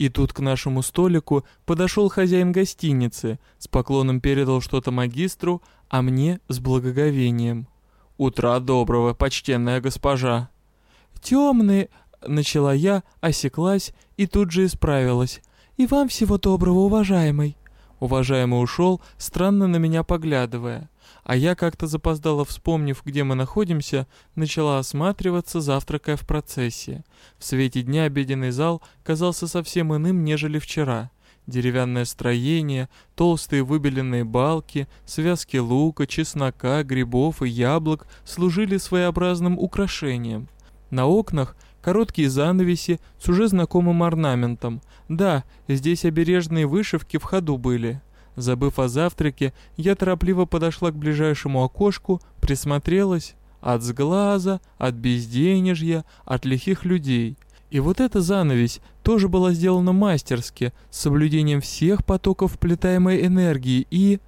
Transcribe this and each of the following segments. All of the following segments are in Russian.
И тут к нашему столику подошел хозяин гостиницы, с поклоном передал что-то магистру, а мне с благоговением. «Утра доброго, почтенная госпожа!» «Темные!» — начала я, осеклась и тут же исправилась. «И вам всего доброго, уважаемый!» Уважаемый ушел, странно на меня поглядывая. А я как-то запоздала, вспомнив, где мы находимся, начала осматриваться, завтракая в процессе. В свете дня обеденный зал казался совсем иным, нежели вчера. Деревянное строение, толстые выбеленные балки, связки лука, чеснока, грибов и яблок служили своеобразным украшением. На окнах короткие занавеси с уже знакомым орнаментом. Да, здесь обережные вышивки в ходу были. Забыв о завтраке, я торопливо подошла к ближайшему окошку, присмотрелась. От сглаза, от безденежья, от лихих людей. И вот эта занавесь тоже была сделана мастерски, с соблюдением всех потоков вплетаемой энергии и...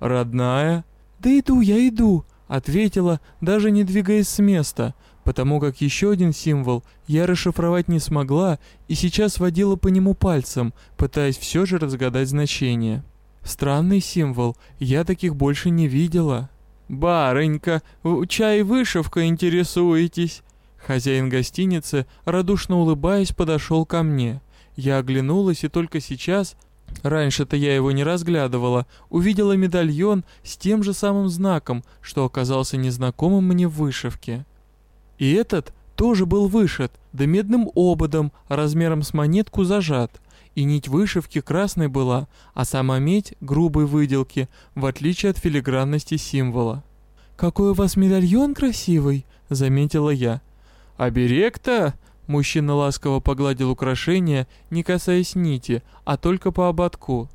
«Родная?» «Да иду я, иду», — ответила, даже не двигаясь с места, потому как еще один символ я расшифровать не смогла и сейчас водила по нему пальцем, пытаясь все же разгадать значение. Странный символ, я таких больше не видела. «Барынька, чай вышивка интересуетесь?» Хозяин гостиницы, радушно улыбаясь, подошел ко мне. Я оглянулась и только сейчас, раньше-то я его не разглядывала, увидела медальон с тем же самым знаком, что оказался незнакомым мне в вышивке. И этот тоже был вышит, да медным ободом, размером с монетку зажат и нить вышивки красной была, а сама медь грубой выделки, в отличие от филигранности символа. «Какой у вас медальон красивый!» — заметила я. «А берег-то?» — мужчина ласково погладил украшение, не касаясь нити, а только по ободку.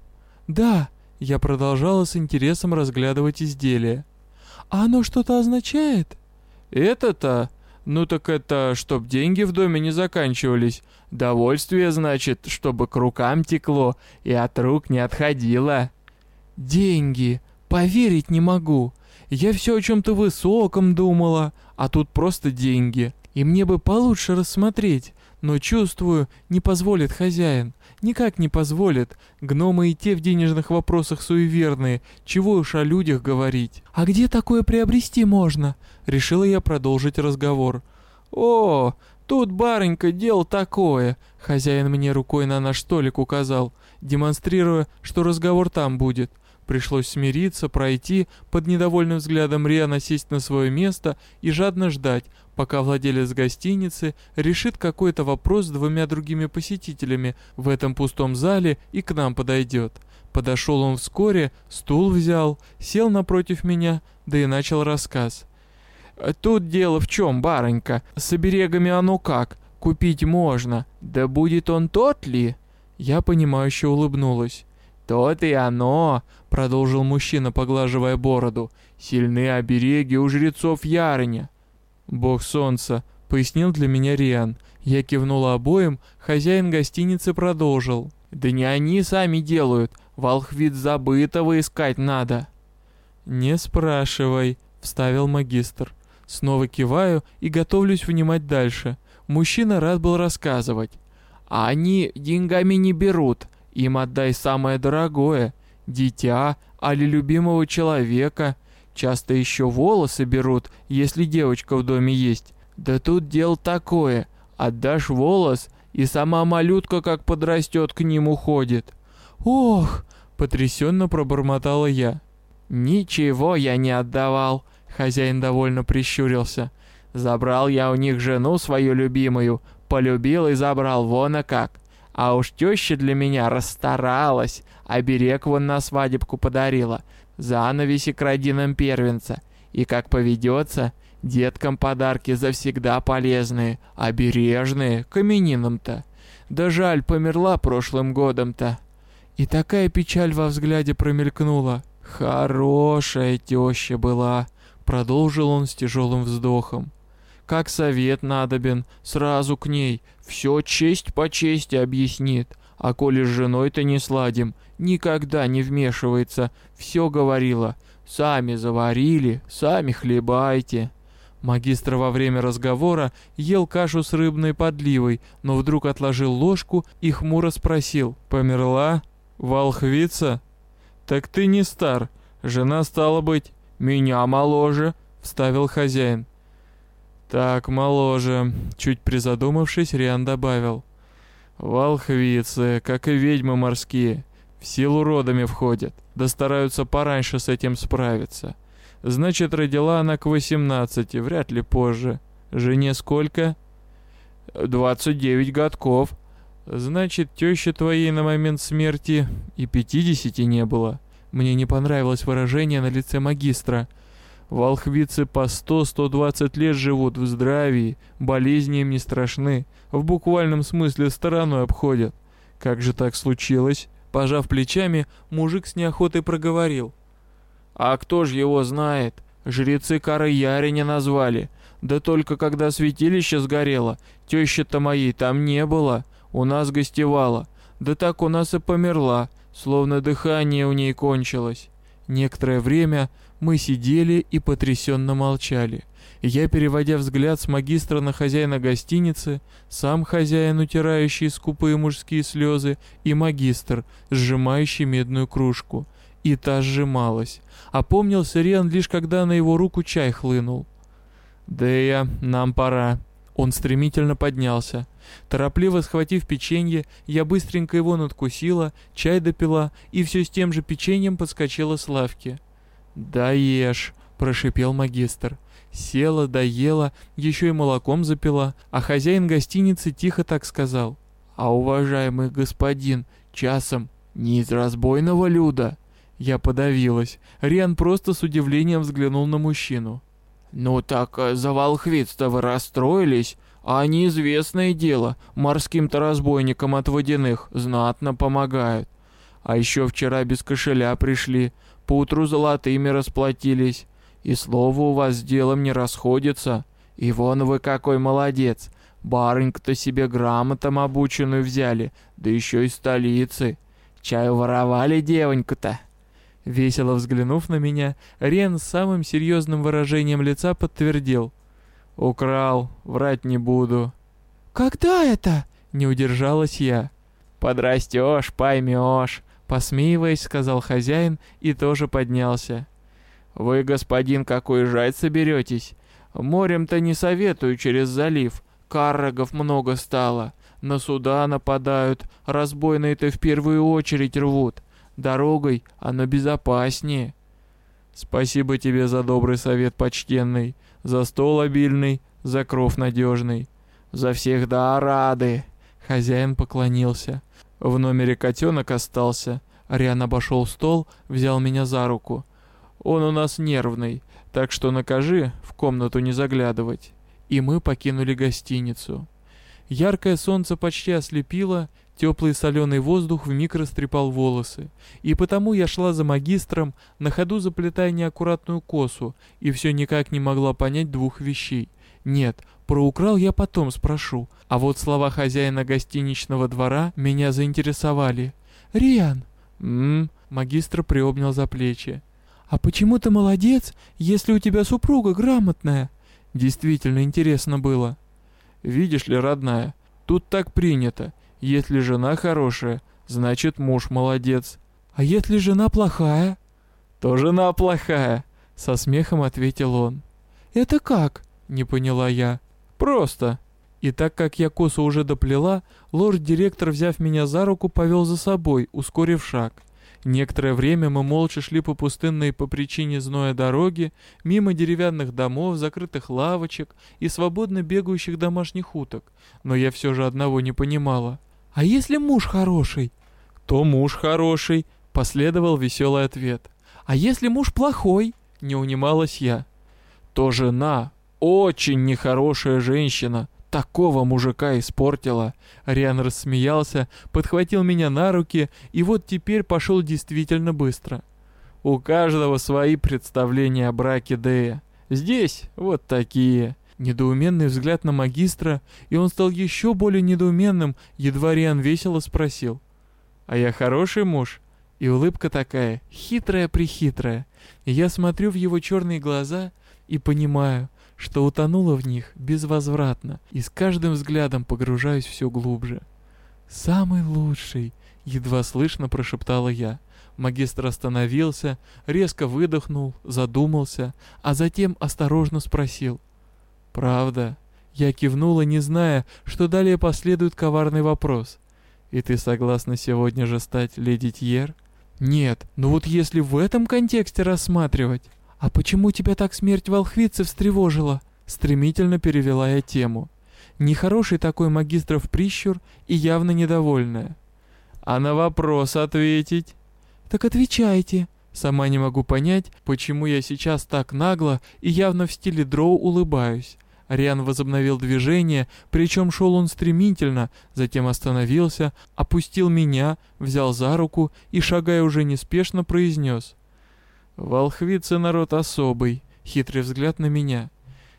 «Да!» — я продолжала с интересом разглядывать изделие. «А оно что-то означает?» «Это-то?» «Ну так это, чтоб деньги в доме не заканчивались. Довольствие, значит, чтобы к рукам текло и от рук не отходило». «Деньги! Поверить не могу. Я все о чем-то высоком думала, а тут просто деньги. И мне бы получше рассмотреть, но чувствую, не позволит хозяин. Никак не позволит. Гномы и те в денежных вопросах суеверные. Чего уж о людях говорить. А где такое приобрести можно? Решила я продолжить разговор. О, тут, барынька, дело такое. Хозяин мне рукой на наш столик указал, демонстрируя, что разговор там будет. Пришлось смириться, пройти, под недовольным взглядом Риана сесть на свое место и жадно ждать, пока владелец гостиницы решит какой-то вопрос с двумя другими посетителями в этом пустом зале и к нам подойдет. Подошел он вскоре, стул взял, сел напротив меня, да и начал рассказ. «Тут дело в чем, барынька? С оберегами оно как? Купить можно. Да будет он тот ли?» Я понимающе улыбнулась. «То-то и оно», — продолжил мужчина, поглаживая бороду. «Сильны обереги у жрецов Ярыня». «Бог солнца», — пояснил для меня Риан. Я кивнула обоим, хозяин гостиницы продолжил. «Да не они сами делают, волхвид забытого искать надо». «Не спрашивай», — вставил магистр. Снова киваю и готовлюсь внимать дальше. Мужчина рад был рассказывать. «А они деньгами не берут, им отдай самое дорогое, дитя, али любимого человека. Часто еще волосы берут, если девочка в доме есть. Да тут дело такое, отдашь волос, и сама малютка как подрастет к ним уходит. Ох, потрясенно пробормотала я. Ничего я не отдавал, хозяин довольно прищурился. Забрал я у них жену свою любимую, полюбил и забрал вон а как. А уж теща для меня расстаралась, а берег вон на свадебку подарила, занавеси к родинам первенца. И как поведется, деткам подарки завсегда полезные, обережные, к именинам-то. Да жаль, померла прошлым годом-то. И такая печаль во взгляде промелькнула. Хорошая теща была, продолжил он с тяжелым вздохом. Как совет надобен, сразу к ней, все честь по чести объяснит. А коли с женой-то не сладим, никогда не вмешивается, все говорила. Сами заварили, сами хлебайте. Магистр во время разговора ел кашу с рыбной подливой, но вдруг отложил ложку и хмуро спросил. «Померла? Волхвица?» «Так ты не стар. Жена, стала быть, меня моложе», — вставил хозяин. «Так, моложе», — чуть призадумавшись, Риан добавил. «Волхвицы, как и ведьмы морские, в силу родами входят, да стараются пораньше с этим справиться. Значит, родила она к восемнадцати, вряд ли позже. Жене сколько? Двадцать девять годков. Значит, теща твоей на момент смерти и пятидесяти не было. Мне не понравилось выражение на лице магистра. Волхвицы по сто-сто двадцать лет живут в здравии, болезни им не страшны, в буквальном смысле стороной обходят. Как же так случилось? Пожав плечами, мужик с неохотой проговорил. А кто ж его знает? Жрецы Кары Яриня назвали. Да только когда святилище сгорело, теща-то моей там не было, у нас гостевала. Да так у нас и померла, словно дыхание у ней кончилось. Некоторое время мы сидели и потрясенно молчали. Я, переводя взгляд с магистра на хозяина гостиницы, сам хозяин, утирающий скупые мужские слезы, и магистр, сжимающий медную кружку — и та сжималась. Опомнился Риан лишь когда на его руку чай хлынул. «Дея, нам пора». Он стремительно поднялся. Торопливо схватив печенье, я быстренько его надкусила, чай допила и все с тем же печеньем подскочила с лавки. «Да ешь», — прошипел магистр. Села, доела, еще и молоком запила, а хозяин гостиницы тихо так сказал. «А уважаемый господин, часом не из разбойного люда?» Я подавилась. Риан просто с удивлением взглянул на мужчину. «Ну так э, за волхвиц-то вы расстроились, а неизвестное дело, морским-то разбойникам от водяных знатно помогают. А еще вчера без кошеля пришли, поутру золотыми расплатились. И слово у вас с делом не расходится. И вон вы какой молодец, барыньку-то себе грамотом обученную взяли, да еще и столицы. Чаю воровали девоньку-то». Весело взглянув на меня, Рен с самым серьезным выражением лица подтвердил. «Украл, врать не буду». «Когда это?» — не удержалась я. «Подрастешь, поймешь», — посмеиваясь, сказал хозяин и тоже поднялся. «Вы, господин, какой жать соберетесь? Морем-то не советую через залив, каррогов много стало, на суда нападают, разбойные-то в первую очередь рвут. Дорогой оно безопаснее. Спасибо тебе за добрый совет, почтенный, за стол обильный, за кров надежный. За всех да рады. Хозяин поклонился. В номере котенок остался. Ариан обошел стол, взял меня за руку. Он у нас нервный, так что накажи в комнату не заглядывать. И мы покинули гостиницу. Яркое солнце почти ослепило, теплый соленый воздух вмиг растрепал волосы. И потому я шла за магистром, на ходу заплетая неаккуратную косу, и все никак не могла понять двух вещей. Нет, про украл я потом спрошу, а вот слова хозяина гостиничного двора меня заинтересовали. «Риан!» «М-м-м», магистр приобнял за плечи. «А почему ты молодец, если у тебя супруга грамотная?» Действительно интересно было. Видишь ли, родная, тут так принято. Если жена хорошая, значит муж молодец. А если жена плохая? То жена плохая, со смехом ответил он. Это как? Не поняла я. Просто. И так как я косу уже доплела, лорд-директор, взяв меня за руку, повел за собой, ускорив шаг. Некоторое время мы молча шли по пустынной по причине зноя дороги, мимо деревянных домов, закрытых лавочек и свободно бегающих домашних уток. Но я все же одного не понимала. «А если муж хороший?» «То муж хороший», — последовал веселый ответ. «А если муж плохой?» — не унималась я. «То жена очень нехорошая женщина», такого мужика испортила. Риан рассмеялся, подхватил меня на руки, и вот теперь пошел действительно быстро. У каждого свои представления о браке Дея. Здесь вот такие. Недоуменный взгляд на магистра, и он стал еще более недоуменным, едва Риан весело спросил. «А я хороший муж?» И улыбка такая, хитрая-прихитрая. Я смотрю в его черные глаза и понимаю, что утонула в них безвозвратно и с каждым взглядом погружаюсь все глубже. «Самый лучший!» — едва слышно прошептала я. Магистр остановился, резко выдохнул, задумался, а затем осторожно спросил. «Правда?» Я кивнула, не зная, что далее последует коварный вопрос. «И ты согласна сегодня же стать леди Тьер?» «Нет, но вот если в этом контексте рассматривать...» «А почему тебя так смерть волхвицы встревожила?» Стремительно перевела я тему. Нехороший такой магистров прищур и явно недовольная. «А на вопрос ответить?» «Так отвечайте». Сама не могу понять, почему я сейчас так нагло и явно в стиле дроу улыбаюсь. Риан возобновил движение, причем шел он стремительно, затем остановился, опустил меня, взял за руку и, шагая уже неспешно, произнес. «Волхвицы народ особый», хитрый взгляд на меня.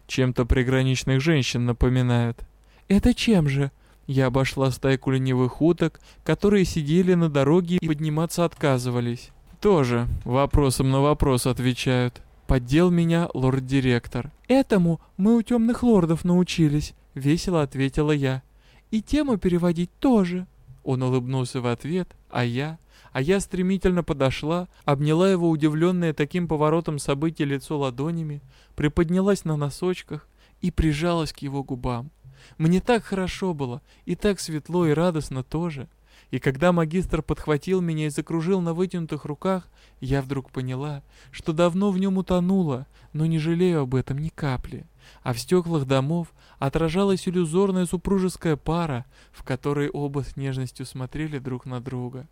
Чем-то приграничных женщин напоминают. «Это чем же?» Я обошла стайку ленивых уток, которые сидели на дороге и подниматься отказывались. Тоже вопросом на вопрос отвечают. Поддел меня лорд-директор. «Этому мы у темных лордов научились», — весело ответила я. «И тему переводить тоже». Он улыбнулся в ответ, а я... А я стремительно подошла, обняла его удивленное таким поворотом событий лицо ладонями, приподнялась на носочках и прижалась к его губам. Мне так хорошо было, и так светло и радостно тоже. И когда магистр подхватил меня и закружил на вытянутых руках, я вдруг поняла, что давно в нем утонула, но не жалею об этом ни капли. А в стеклах домов отражалась иллюзорная супружеская пара, в которой оба с нежностью смотрели друг на друга.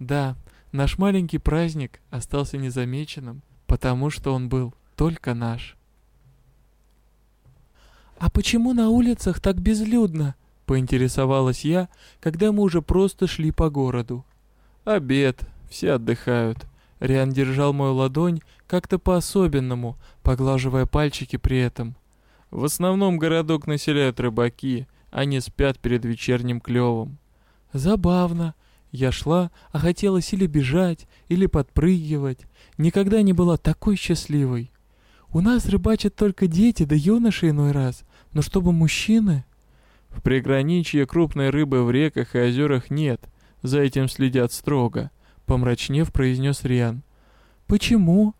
Да, наш маленький праздник остался незамеченным, потому что он был только наш. «А почему на улицах так безлюдно?» Поинтересовалась я, когда мы уже просто шли по городу. «Обед, все отдыхают». Риан держал мою ладонь как-то по-особенному, поглаживая пальчики при этом. В основном городок населяют рыбаки, они спят перед вечерним клевом. Забавно. Я шла, а хотелось или бежать, или подпрыгивать. Никогда не была такой счастливой. У нас рыбачат только дети да юноши иной раз, но чтобы мужчины... В приграничье крупной рыбы в реках и озерах нет, за этим следят строго, помрачнев произнес Риан. Почему?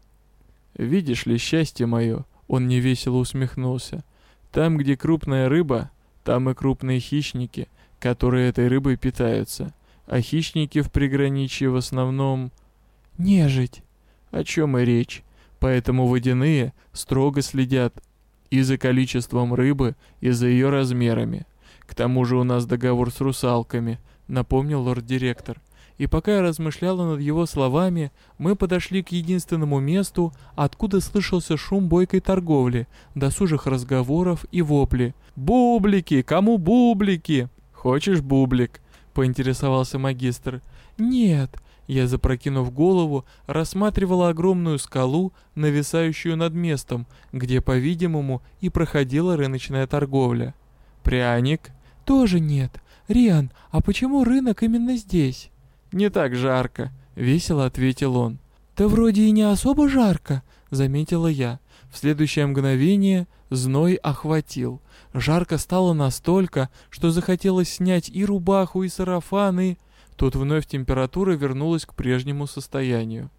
Видишь ли, счастье мое, он невесело усмехнулся. Там, где крупная рыба, там и крупные хищники, которые этой рыбой питаются. А хищники в приграничье в основном... Нежить. О чем и речь. Поэтому водяные строго следят и за количеством рыбы, и за ее размерами. К тому же у нас договор с русалками, напомнил лорд-директор. И пока я размышляла над его словами, мы подошли к единственному месту, откуда слышался шум бойкой торговли, досужих разговоров и вопли. «Бублики! Кому бублики?» «Хочешь бублик?» — поинтересовался магистр. «Нет». Я, запрокинув голову, рассматривала огромную скалу, нависающую над местом, где, по-видимому, и проходила рыночная торговля. «Пряник?» «Тоже нет. Риан, а почему рынок именно здесь?» «Не так жарко», — весело ответил он. «Да вроде и не особо жарко», — заметила я. В следующее мгновение зной охватил. Жарко стало настолько, что захотелось снять и рубаху, и сарафан, и... Тут вновь температура вернулась к прежнему состоянию.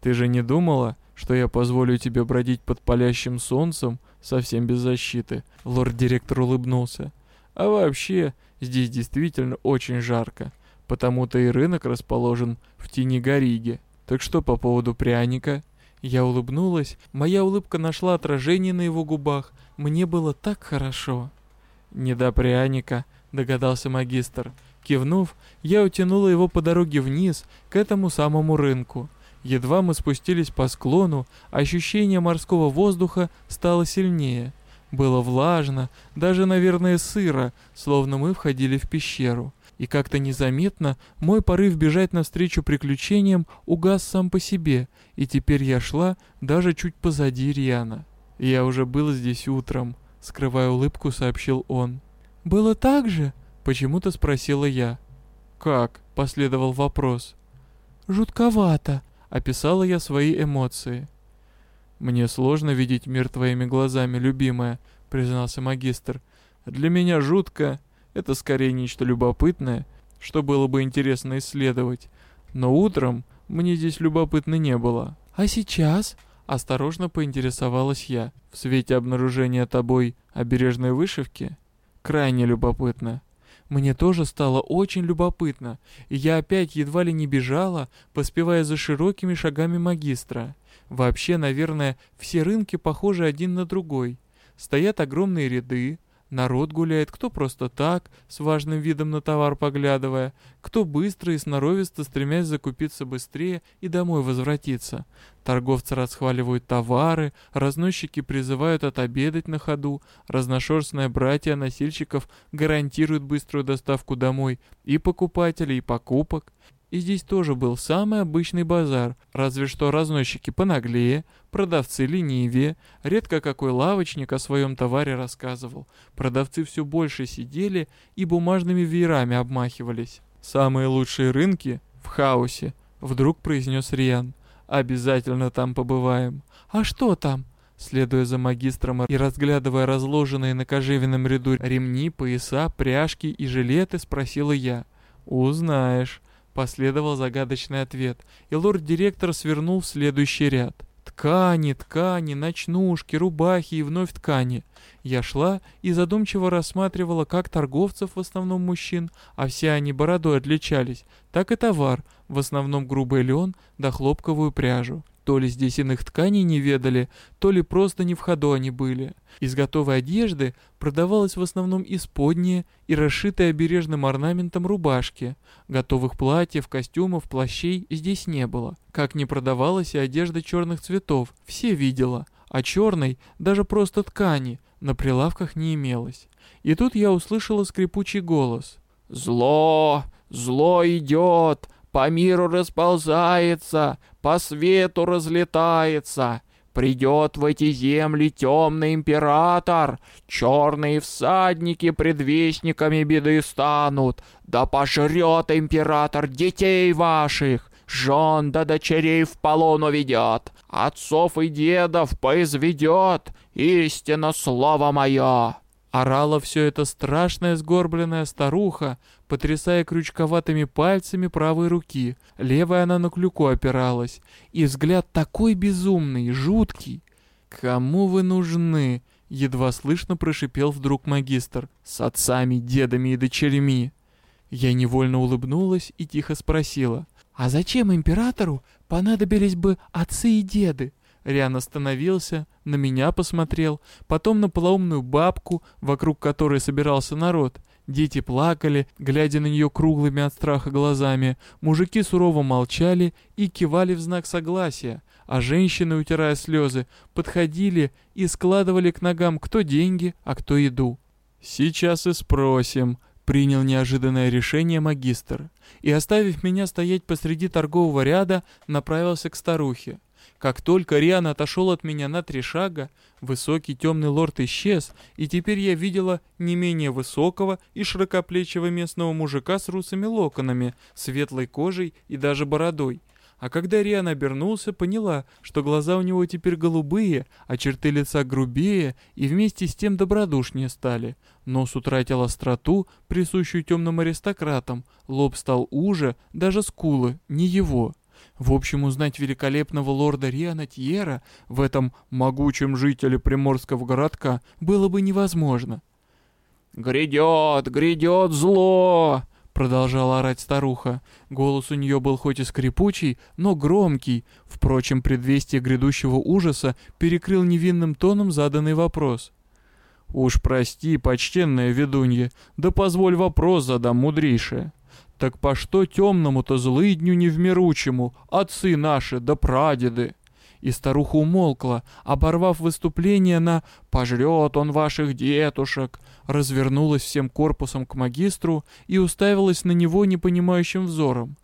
«Ты же не думала, что я позволю тебе бродить под палящим солнцем совсем без защиты?» Лорд-директор улыбнулся. А вообще, здесь действительно очень жарко, потому-то и рынок расположен в тени Гориги. Так что по поводу пряника? Я улыбнулась, моя улыбка нашла отражение на его губах, мне было так хорошо. «Не до пряника», — догадался магистр. Кивнув, я утянула его по дороге вниз, к этому самому рынку. Едва мы спустились по склону, ощущение морского воздуха стало сильнее — было влажно, даже, наверное, сыро, словно мы входили в пещеру. И как-то незаметно мой порыв бежать навстречу приключениям угас сам по себе, и теперь я шла даже чуть позади Риана. «Я уже был здесь утром», — скрывая улыбку, сообщил он. «Было так же?» — почему-то спросила я. «Как?» — последовал вопрос. «Жутковато», — описала я свои эмоции. «Мне сложно видеть мир твоими глазами, любимая», — признался магистр. «Для меня жутко. Это скорее нечто любопытное, что было бы интересно исследовать. Но утром мне здесь любопытно не было». «А сейчас?» — осторожно поинтересовалась я. «В свете обнаружения тобой обережной вышивки?» «Крайне любопытно». Мне тоже стало очень любопытно, и я опять едва ли не бежала, поспевая за широкими шагами магистра. Вообще, наверное, все рынки похожи один на другой. Стоят огромные ряды, народ гуляет, кто просто так, с важным видом на товар поглядывая, кто быстро и сноровисто стремясь закупиться быстрее и домой возвратиться. Торговцы расхваливают товары, разносчики призывают отобедать на ходу, разношерстные братья носильщиков гарантируют быструю доставку домой и покупателей, и покупок. И здесь тоже был самый обычный базар, разве что разносчики понаглее, продавцы ленивее, редко какой лавочник о своем товаре рассказывал. Продавцы все больше сидели и бумажными веерами обмахивались. «Самые лучшие рынки в хаосе», — вдруг произнес Риан. «Обязательно там побываем». «А что там?» Следуя за магистром и разглядывая разложенные на кожевенном ряду ремни, пояса, пряжки и жилеты, спросила я. «Узнаешь». Последовал загадочный ответ, и лорд-директор свернул в следующий ряд. Ткани, ткани, ночнушки, рубахи и вновь ткани. Я шла и задумчиво рассматривала как торговцев, в основном мужчин, а все они бородой отличались, так и товар, в основном грубый лен да хлопковую пряжу. То ли здесь иных тканей не ведали, то ли просто не в ходу они были. Из готовой одежды продавалось в основном исподние и расшитые обережным орнаментом рубашки. Готовых платьев, костюмов, плащей здесь не было. Как не продавалась и одежда черных цветов, все видела. А черной, даже просто ткани, на прилавках не имелось. И тут я услышала скрипучий голос. «Зло! Зло идет! По миру расползается! По свету разлетается!» Придет в эти земли темный император, черные всадники предвестниками беды станут, да пожрет император детей ваших, жен да дочерей в полон уведет, отцов и дедов поизведет, истинно слово мое». Орала все это страшная сгорбленная старуха, потрясая крючковатыми пальцами правой руки. Левая она на клюку опиралась. И взгляд такой безумный, жуткий. «Кому вы нужны?» — едва слышно прошипел вдруг магистр. «С отцами, дедами и дочерьми». Я невольно улыбнулась и тихо спросила. «А зачем императору понадобились бы отцы и деды?» Риан остановился, на меня посмотрел, потом на полоумную бабку, вокруг которой собирался народ. Дети плакали, глядя на нее круглыми от страха глазами. Мужики сурово молчали и кивали в знак согласия, а женщины, утирая слезы, подходили и складывали к ногам кто деньги, а кто еду. «Сейчас и спросим», — принял неожиданное решение магистр. И, оставив меня стоять посреди торгового ряда, направился к старухе. Как только Риан отошел от меня на три шага, высокий темный лорд исчез, и теперь я видела не менее высокого и широкоплечего местного мужика с русыми локонами, светлой кожей и даже бородой. А когда Риан обернулся, поняла, что глаза у него теперь голубые, а черты лица грубее и вместе с тем добродушнее стали. Нос утратил остроту, присущую темным аристократам, лоб стал уже, даже скулы, не его. В общем, узнать великолепного лорда Риана Тьера в этом могучем жителе приморского городка было бы невозможно. «Грядет, грядет зло!» — продолжала орать старуха. Голос у нее был хоть и скрипучий, но громкий. Впрочем, предвестие грядущего ужаса перекрыл невинным тоном заданный вопрос. «Уж прости, почтенная ведунья, да позволь вопрос задам мудрейшая. Так по что темному-то злыдню невмиручему, отцы наши да прадеды? И старуха умолкла, оборвав выступление на «пожрет он ваших детушек», развернулась всем корпусом к магистру и уставилась на него непонимающим взором.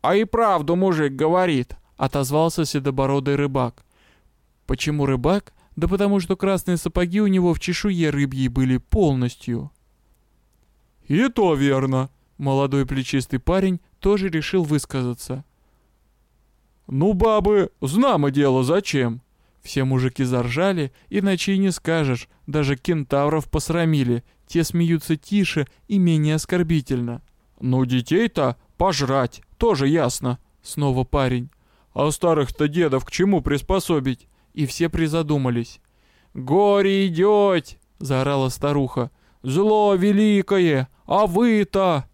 «А и правду мужик говорит», — отозвался седобородый рыбак. «Почему рыбак? Да потому что красные сапоги у него в чешуе рыбьей были полностью». «И то верно», Молодой плечистый парень тоже решил высказаться. «Ну, бабы, знамо дело, зачем? Все мужики заржали, иначе и не скажешь, даже кентавров посрамили, те смеются тише и менее оскорбительно. «Ну, детей-то пожрать, тоже ясно», — снова парень. «А старых-то дедов к чему приспособить?» И все призадумались. «Горе идете!» — заорала старуха. «Зло великое! А вы-то!»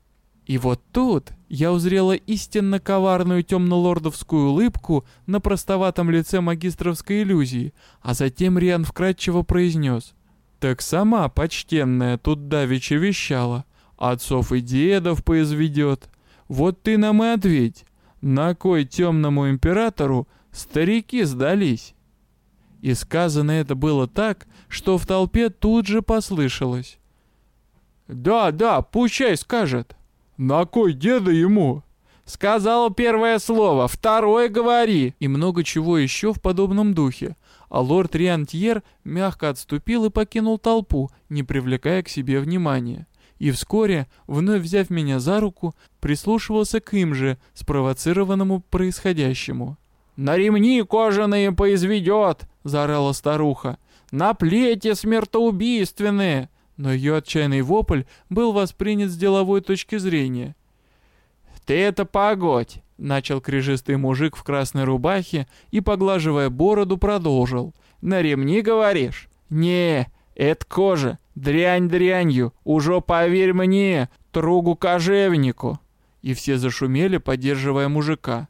И вот тут я узрела истинно коварную темно-лордовскую улыбку на простоватом лице магистровской иллюзии, а затем Риан вкратчиво произнес. «Так сама, почтенная, тут давеча вещала. Отцов и дедов произведет. Вот ты нам и ответь, на кой темному императору старики сдались?» И сказано это было так, что в толпе тут же послышалось. «Да, да, пущай скажет». «На кой деда ему?» «Сказал первое слово, второе говори!» И много чего еще в подобном духе. А лорд Риантьер мягко отступил и покинул толпу, не привлекая к себе внимания. И вскоре, вновь взяв меня за руку, прислушивался к им же, спровоцированному происходящему. «На ремни кожаные поизведет!» — заорала старуха. «На плети смертоубийственные!» Но ее отчаянный вопль был воспринят с деловой точки зрения. «Ты это погодь!» — начал крижистый мужик в красной рубахе и, поглаживая бороду, продолжил. «На ремни, говоришь? Не, это кожа, дрянь дрянью, уже поверь мне, тругу кожевнику!» И все зашумели, поддерживая мужика.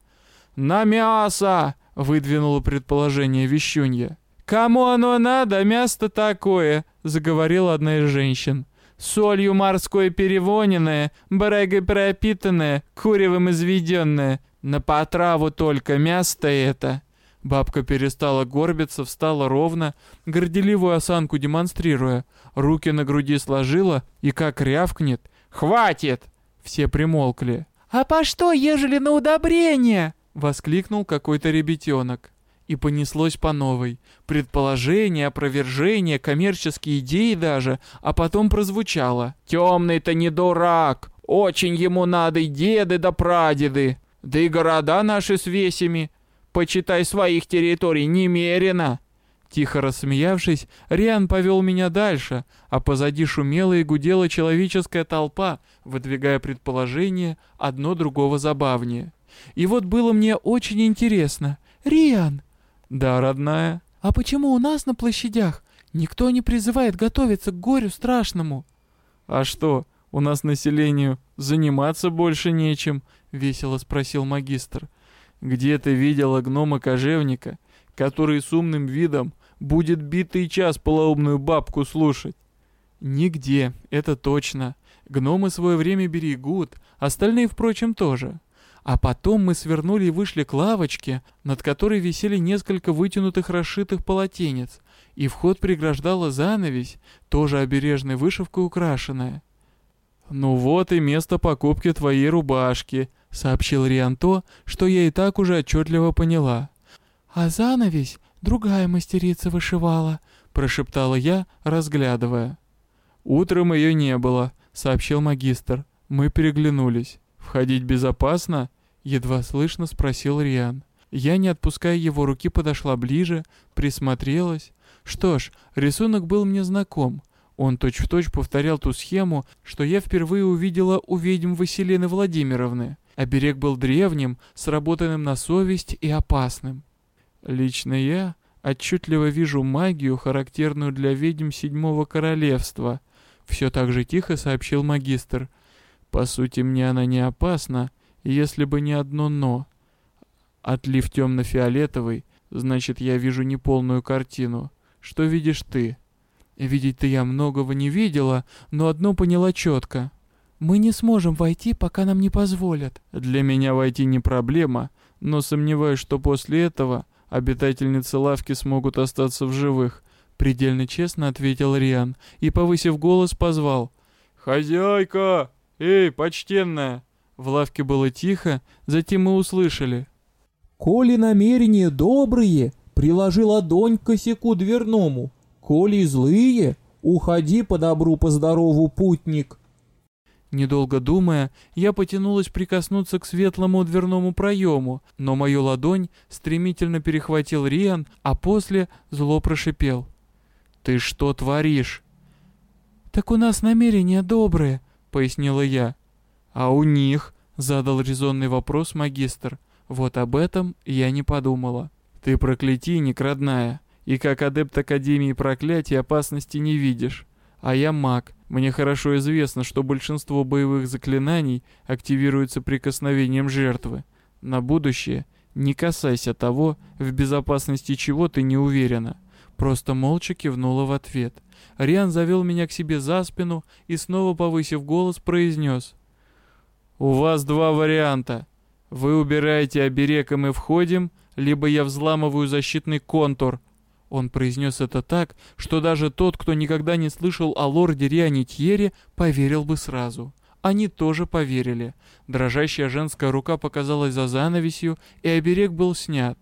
«На мясо!» — выдвинуло предположение Вещунья. «Кому оно надо, мясо такое?» — заговорила одна из женщин. «Солью морской перевоненное, брегой пропитанное, куревом изведенное. На потраву только мясо это». Бабка перестала горбиться, встала ровно, горделивую осанку демонстрируя, руки на груди сложила и как рявкнет «Хватит!» Все примолкли. «А по что, ежели на удобрение?» — воскликнул какой-то ребятенок и понеслось по новой. Предположение, опровержение, коммерческие идеи даже, а потом прозвучало. «Темный-то не дурак! Очень ему надо и деды да прадеды! Да и города наши с весями! Почитай своих территорий немерено!» Тихо рассмеявшись, Риан повел меня дальше, а позади шумела и гудела человеческая толпа, выдвигая предположение одно другого забавнее. И вот было мне очень интересно. «Риан, «Да, родная». «А почему у нас на площадях никто не призывает готовиться к горю страшному?» «А что, у нас населению заниматься больше нечем?» — весело спросил магистр. «Где ты видела гнома-кожевника, который с умным видом будет битый час полоумную бабку слушать?» «Нигде, это точно. Гномы свое время берегут, остальные, впрочем, тоже. А потом мы свернули и вышли к лавочке, над которой висели несколько вытянутых расшитых полотенец, и вход преграждала занавесь, тоже обережной вышивкой украшенная. «Ну вот и место покупки твоей рубашки», — сообщил Риан то, что я и так уже отчетливо поняла. «А занавесь другая мастерица вышивала», — прошептала я, разглядывая. «Утром ее не было», — сообщил магистр. Мы переглянулись. «Входить безопасно?» Едва слышно спросил Риан. Я, не отпуская его руки, подошла ближе, присмотрелась. Что ж, рисунок был мне знаком. Он точь-в-точь точь повторял ту схему, что я впервые увидела у ведьм Василины Владимировны. Оберег был древним, сработанным на совесть и опасным. Лично я отчетливо вижу магию, характерную для ведьм Седьмого Королевства. Все так же тихо сообщил магистр. По сути, мне она не опасна, если бы не одно «но». Отлив темно-фиолетовый, значит, я вижу неполную картину. Что видишь ты? Видеть-то я многого не видела, но одно поняла четко. Мы не сможем войти, пока нам не позволят. Для меня войти не проблема, но сомневаюсь, что после этого обитательницы лавки смогут остаться в живых. Предельно честно ответил Риан и, повысив голос, позвал. «Хозяйка! Эй, почтенная!» В лавке было тихо, затем мы услышали. «Коли намерения добрые, приложи ладонь к косяку дверному. Коли злые, уходи по добру, по здорову, путник». Недолго думая, я потянулась прикоснуться к светлому дверному проему, но мою ладонь стремительно перехватил Риан, а после зло прошипел. «Ты что творишь?» «Так у нас намерения добрые», — пояснила я. «А у них?» — задал резонный вопрос магистр. «Вот об этом я не подумала. Ты проклятийник, родная, и как адепт Академии проклятий опасности не видишь. А я маг. Мне хорошо известно, что большинство боевых заклинаний активируется прикосновением жертвы. На будущее не касайся того, в безопасности чего ты не уверена. Просто молча кивнула в ответ. Риан завел меня к себе за спину и снова, повысив голос, произнес. «У вас два варианта. Вы убираете оберег, и мы входим, либо я взламываю защитный контур, он произнес это так, что даже тот, кто никогда не слышал о лорде Рианитьере, поверил бы сразу. Они тоже поверили. Дрожащая женская рука показалась за занавесью, и оберег был снят.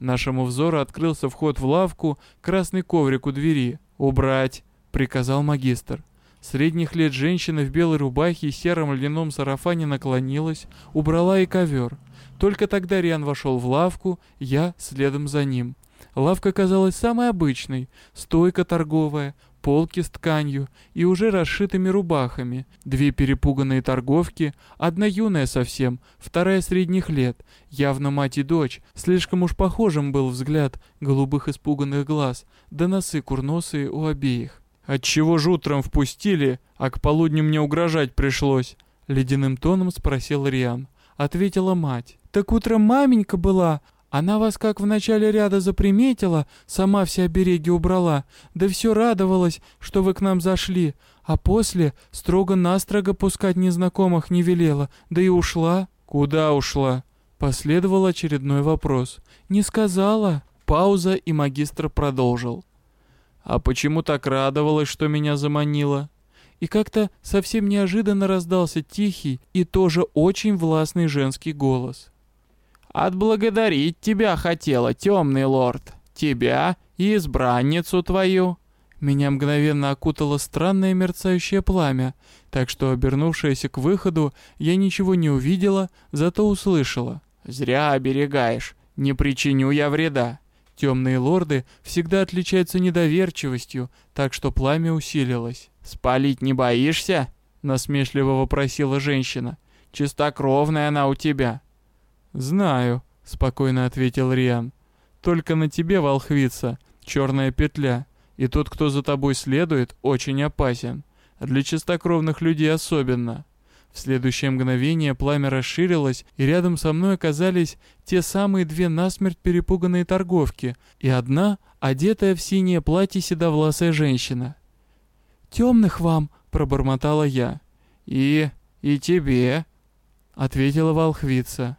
Нашему взору открылся вход в лавку, красный коврик у двери. «Убрать!» — приказал магистр. Средних лет женщина в белой рубахе и сером льняном сарафане наклонилась, убрала и ковер. Только тогда Риан вошел в лавку, я следом за ним. Лавка казалась самой обычной, стойка торговая, полки с тканью и уже расшитыми рубахами, две перепуганные торговки, одна юная совсем, вторая средних лет, явно мать и дочь, слишком уж похожим был взгляд голубых испуганных глаз, да носы курносые у обеих. «Отчего ж утром впустили, а к полудню мне угрожать пришлось?» — ледяным тоном спросил Риан. Ответила мать. «Так утром маменька была, она вас как в начале ряда заприметила, сама все обереги убрала, да все радовалась, что вы к нам зашли, а после строго-настрого пускать незнакомых не велела, да и ушла». «Куда ушла?» Последовал очередной вопрос. «Не сказала». Пауза, и магистр продолжил. «А почему так радовалась, что меня заманила?» И как-то совсем неожиданно раздался тихий и тоже очень властный женский голос. Отблагодарить тебя хотела, темный лорд. Тебя и избранницу твою». Меня мгновенно окутало странное мерцающее пламя, так что, обернувшаяся к выходу, я ничего не увидела, зато услышала. «Зря оберегаешь, не причиню я вреда». Темные лорды всегда отличаются недоверчивостью, так что пламя усилилось. «Спалить не боишься?» — насмешливо вопросила женщина. «Чистокровная она у тебя». «Знаю», — спокойно ответил Риан. «Только на тебе, волхвица, черная петля, и тот, кто за тобой следует, очень опасен. Для чистокровных людей особенно». В следующее мгновение пламя расширилось, и рядом со мной оказались те самые две насмерть перепуганные торговки, и одна, одетая в синее платье седовласая женщина. «Темных вам!» — пробормотала я. «И... и тебе!» — ответила волхвица.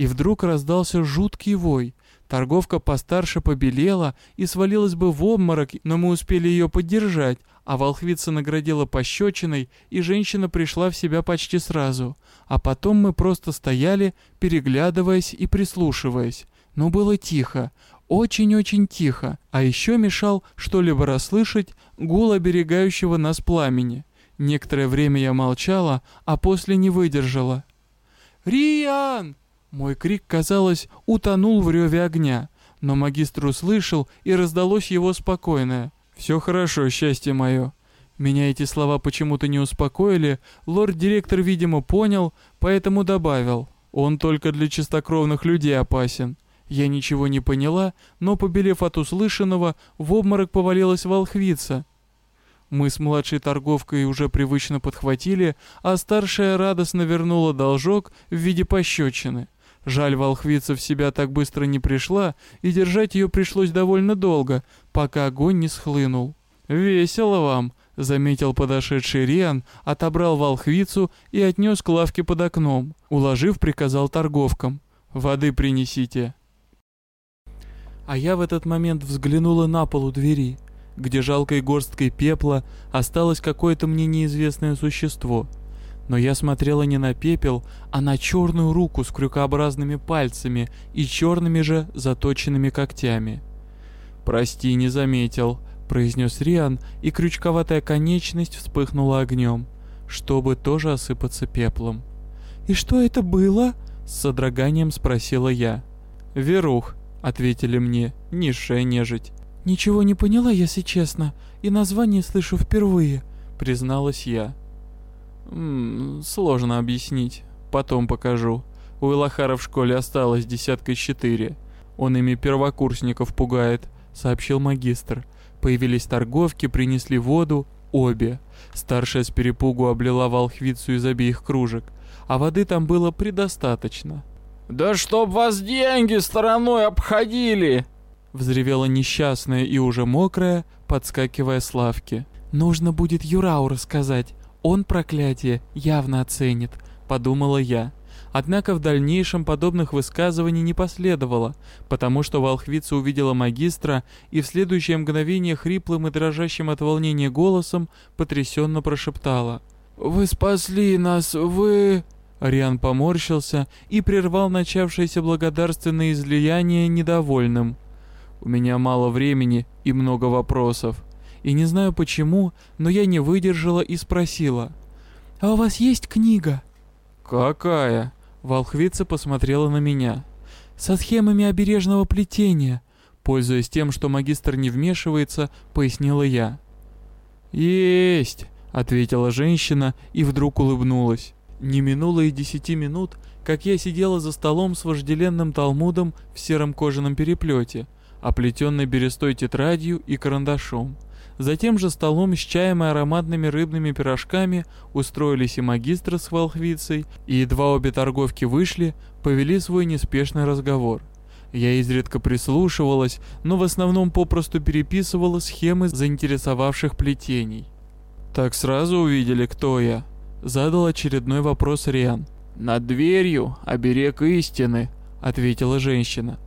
И вдруг раздался жуткий вой. Торговка постарше побелела и свалилась бы в обморок, но мы успели ее поддержать, а волхвица наградила пощечиной, и женщина пришла в себя почти сразу. А потом мы просто стояли, переглядываясь и прислушиваясь. Но было тихо, очень-очень тихо, а еще мешал что-либо расслышать гул оберегающего нас пламени. Некоторое время я молчала, а после не выдержала. «Риан!» Мой крик, казалось, утонул в реве огня, но магистр услышал, и раздалось его спокойное. «Все хорошо, счастье мое». Меня эти слова почему-то не успокоили, лорд-директор, видимо, понял, поэтому добавил. «Он только для чистокровных людей опасен». Я ничего не поняла, но, побелев от услышанного, в обморок повалилась волхвица. Мы с младшей торговкой уже привычно подхватили, а старшая радостно вернула должок в виде пощечины. Жаль, волхвица в себя так быстро не пришла, и держать ее пришлось довольно долго, пока огонь не схлынул. «Весело вам», — заметил подошедший Риан, отобрал волхвицу и отнес к лавке под окном. Уложив, приказал торговкам. «Воды принесите». А я в этот момент взглянула на пол у двери, где жалкой горсткой пепла осталось какое-то мне неизвестное существо — но я смотрела не на пепел, а на черную руку с крюкообразными пальцами и черными же заточенными когтями. «Прости, не заметил», — произнес Риан, и крючковатая конечность вспыхнула огнем. чтобы тоже осыпаться пеплом. «И что это было?» — с содроганием спросила я. «Верух», — ответили мне, — «низшая нежить». «Ничего не поняла, если честно, и название слышу впервые», — призналась я. «М -м, «Сложно объяснить. Потом покажу. У Илахара в школе осталось десятка четыре. Он ими первокурсников пугает», — сообщил магистр. Появились торговки, принесли воду, обе. Старшая с перепугу облила волхвицу из обеих кружек, а воды там было предостаточно. «Да чтоб вас деньги стороной обходили!» Взревела несчастная и уже мокрая, подскакивая с лавки. «Нужно будет Юрау рассказать. Он проклятие явно оценит», — подумала я. Однако в дальнейшем подобных высказываний не последовало, потому что волхвица увидела магистра и в следующее мгновение хриплым и дрожащим от волнения голосом потрясенно прошептала. «Вы спасли нас, вы...» Риан поморщился и прервал начавшееся благодарственное излияние недовольным. «У меня мало времени и много вопросов. И не знаю почему, но я не выдержала и спросила. «А у вас есть книга?» «Какая?» Волхвица посмотрела на меня. «Со схемами обережного плетения», пользуясь тем, что магистр не вмешивается, пояснила я. «Есть!» — ответила женщина и вдруг улыбнулась. Не минуло и десяти минут, как я сидела за столом с вожделенным талмудом в сером кожаном переплете, оплетенной берестой тетрадью и карандашом. Затем же столом с чаем и ароматными рыбными пирожками устроились и магистр с волхвицей, и едва обе торговки вышли, повели свой неспешный разговор. Я изредка прислушивалась, но в основном попросту переписывала схемы заинтересовавших плетений. «Так сразу увидели, кто я?» — задал очередной вопрос Риан. «Над дверью оберег истины», — ответила женщина.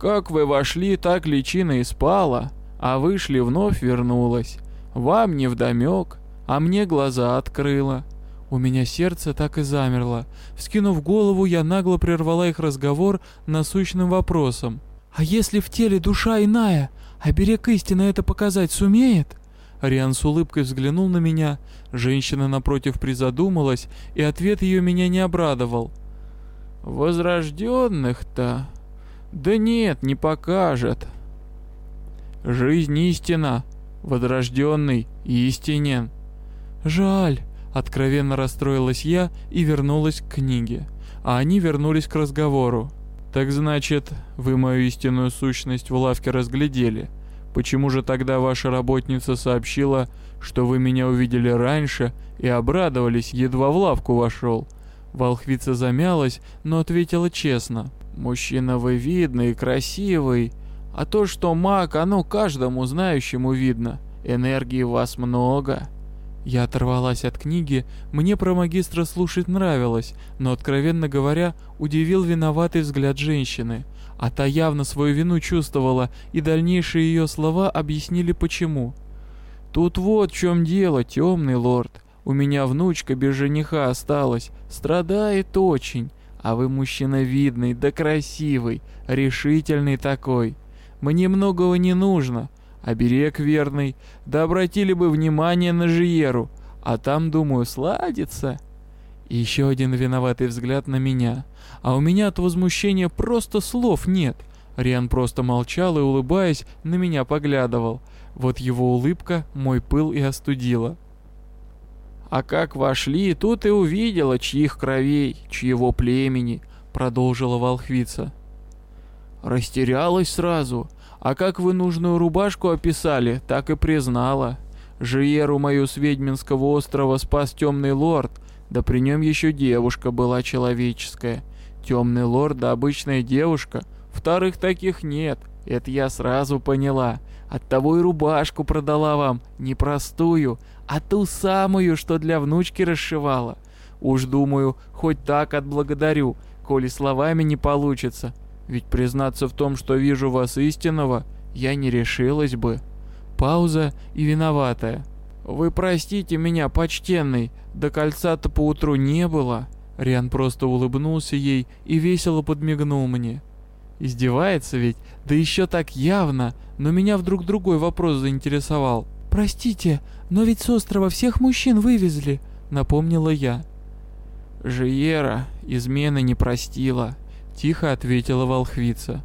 «Как вы вошли, так личина и спала а вышли вновь вернулась. Вам не вдомек, а мне глаза открыла. У меня сердце так и замерло. Вскинув голову, я нагло прервала их разговор насущным вопросом. «А если в теле душа иная, а берег истины это показать сумеет?» Риан с улыбкой взглянул на меня. Женщина напротив призадумалась, и ответ ее меня не обрадовал. «Возрожденных-то? Да нет, не покажет. Жизнь истина, возрожденный истинен. Жаль, откровенно расстроилась я и вернулась к книге. А они вернулись к разговору. Так значит, вы мою истинную сущность в лавке разглядели. Почему же тогда ваша работница сообщила, что вы меня увидели раньше и обрадовались, едва в лавку вошел? Волхвица замялась, но ответила честно. «Мужчина вы видный красивый, а то, что маг, оно каждому знающему видно. Энергии у вас много. Я оторвалась от книги, мне про магистра слушать нравилось, но, откровенно говоря, удивил виноватый взгляд женщины. А та явно свою вину чувствовала, и дальнейшие ее слова объяснили почему. «Тут вот в чем дело, темный лорд. У меня внучка без жениха осталась, страдает очень, а вы мужчина видный да красивый, решительный такой. Мне многого не нужно. Оберег верный. Да обратили бы внимание на Жиеру. А там, думаю, сладится. еще один виноватый взгляд на меня. А у меня от возмущения просто слов нет. Риан просто молчал и, улыбаясь, на меня поглядывал. Вот его улыбка мой пыл и остудила. «А как вошли, тут и увидела, чьих кровей, чьего племени», — продолжила волхвица. Растерялась сразу. А как вы нужную рубашку описали, так и признала. Жиеру мою с Ведьминского острова спас темный лорд, да при нем еще девушка была человеческая. Темный лорд да обычная девушка, вторых таких нет, это я сразу поняла. Оттого и рубашку продала вам, не простую, а ту самую, что для внучки расшивала. Уж думаю, хоть так отблагодарю, коли словами не получится. Ведь признаться в том, что вижу вас истинного, я не решилась бы. Пауза и виноватая. Вы простите меня, почтенный, до кольца-то поутру не было. Риан просто улыбнулся ей и весело подмигнул мне. Издевается ведь, да еще так явно, но меня вдруг другой вопрос заинтересовал. «Простите, но ведь с острова всех мужчин вывезли», напомнила я. «Жиера измены не простила», — тихо ответила волхвица.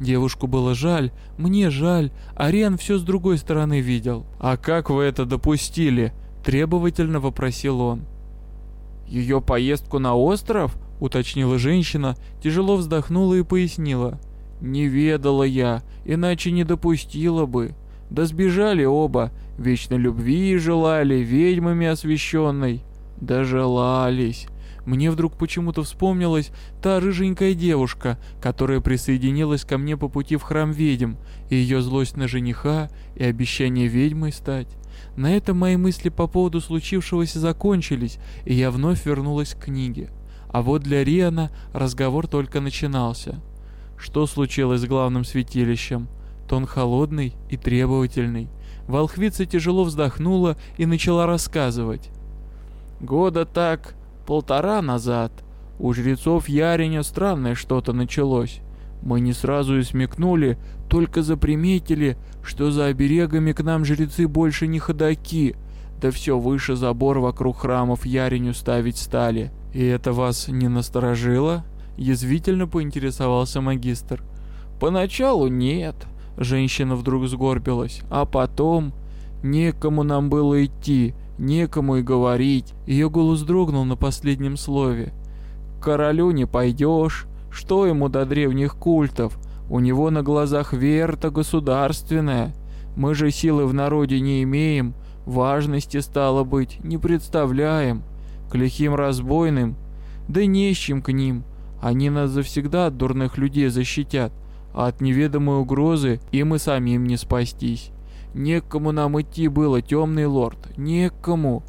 Девушку было жаль, мне жаль, Ариан все с другой стороны видел. «А как вы это допустили?» — требовательно вопросил он. «Ее поездку на остров?» — уточнила женщина, тяжело вздохнула и пояснила. «Не ведала я, иначе не допустила бы. Да сбежали оба, вечной любви желали, ведьмами освященной. Дожелались. Мне вдруг почему-то вспомнилась та рыженькая девушка, которая присоединилась ко мне по пути в храм ведьм, и ее злость на жениха, и обещание ведьмой стать. На этом мои мысли по поводу случившегося закончились, и я вновь вернулась к книге. А вот для Риана разговор только начинался. Что случилось с главным святилищем? Тон холодный и требовательный. Волхвица тяжело вздохнула и начала рассказывать. «Года так полтора назад у жрецов Яриня странное что-то началось. Мы не сразу и смекнули, только заприметили, что за оберегами к нам жрецы больше не ходаки, да все выше забор вокруг храмов Яриню ставить стали. И это вас не насторожило? Язвительно поинтересовался магистр. Поначалу нет, женщина вдруг сгорбилась, а потом некому нам было идти, некому и говорить. Ее голос дрогнул на последнем слове. К королю не пойдешь, что ему до древних культов? У него на глазах верта государственная. Мы же силы в народе не имеем, важности, стало быть, не представляем. К лихим разбойным, да чем к ним. Они нас завсегда от дурных людей защитят, а от неведомой угрозы им и самим не спастись. Некому нам идти было, темный лорд, некому.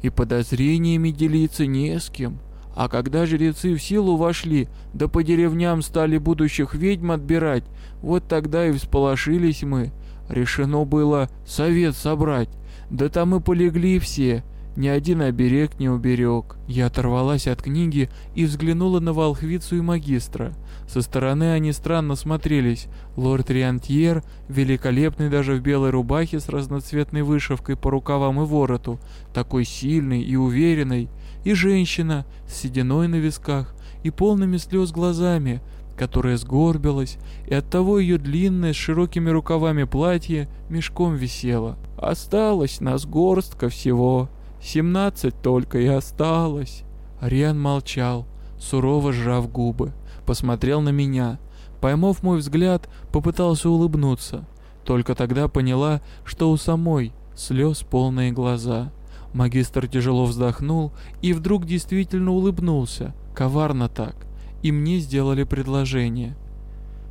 И подозрениями делиться не с кем. А когда жрецы в силу вошли, да по деревням стали будущих ведьм отбирать, вот тогда и всполошились мы. Решено было совет собрать, да там и полегли все, ни один оберег не уберег. Я оторвалась от книги и взглянула на волхвицу и магистра. Со стороны они странно смотрелись. Лорд Риантьер, великолепный даже в белой рубахе с разноцветной вышивкой по рукавам и вороту, такой сильный и уверенный, и женщина с сединой на висках и полными слез глазами, которая сгорбилась, и оттого ее длинное с широкими рукавами платье мешком висело. «Осталось нас горстка всего», Семнадцать только и осталось. Ариан молчал, сурово сжав губы. Посмотрел на меня. Поймав мой взгляд, попытался улыбнуться. Только тогда поняла, что у самой слез полные глаза. Магистр тяжело вздохнул и вдруг действительно улыбнулся. Коварно так. И мне сделали предложение.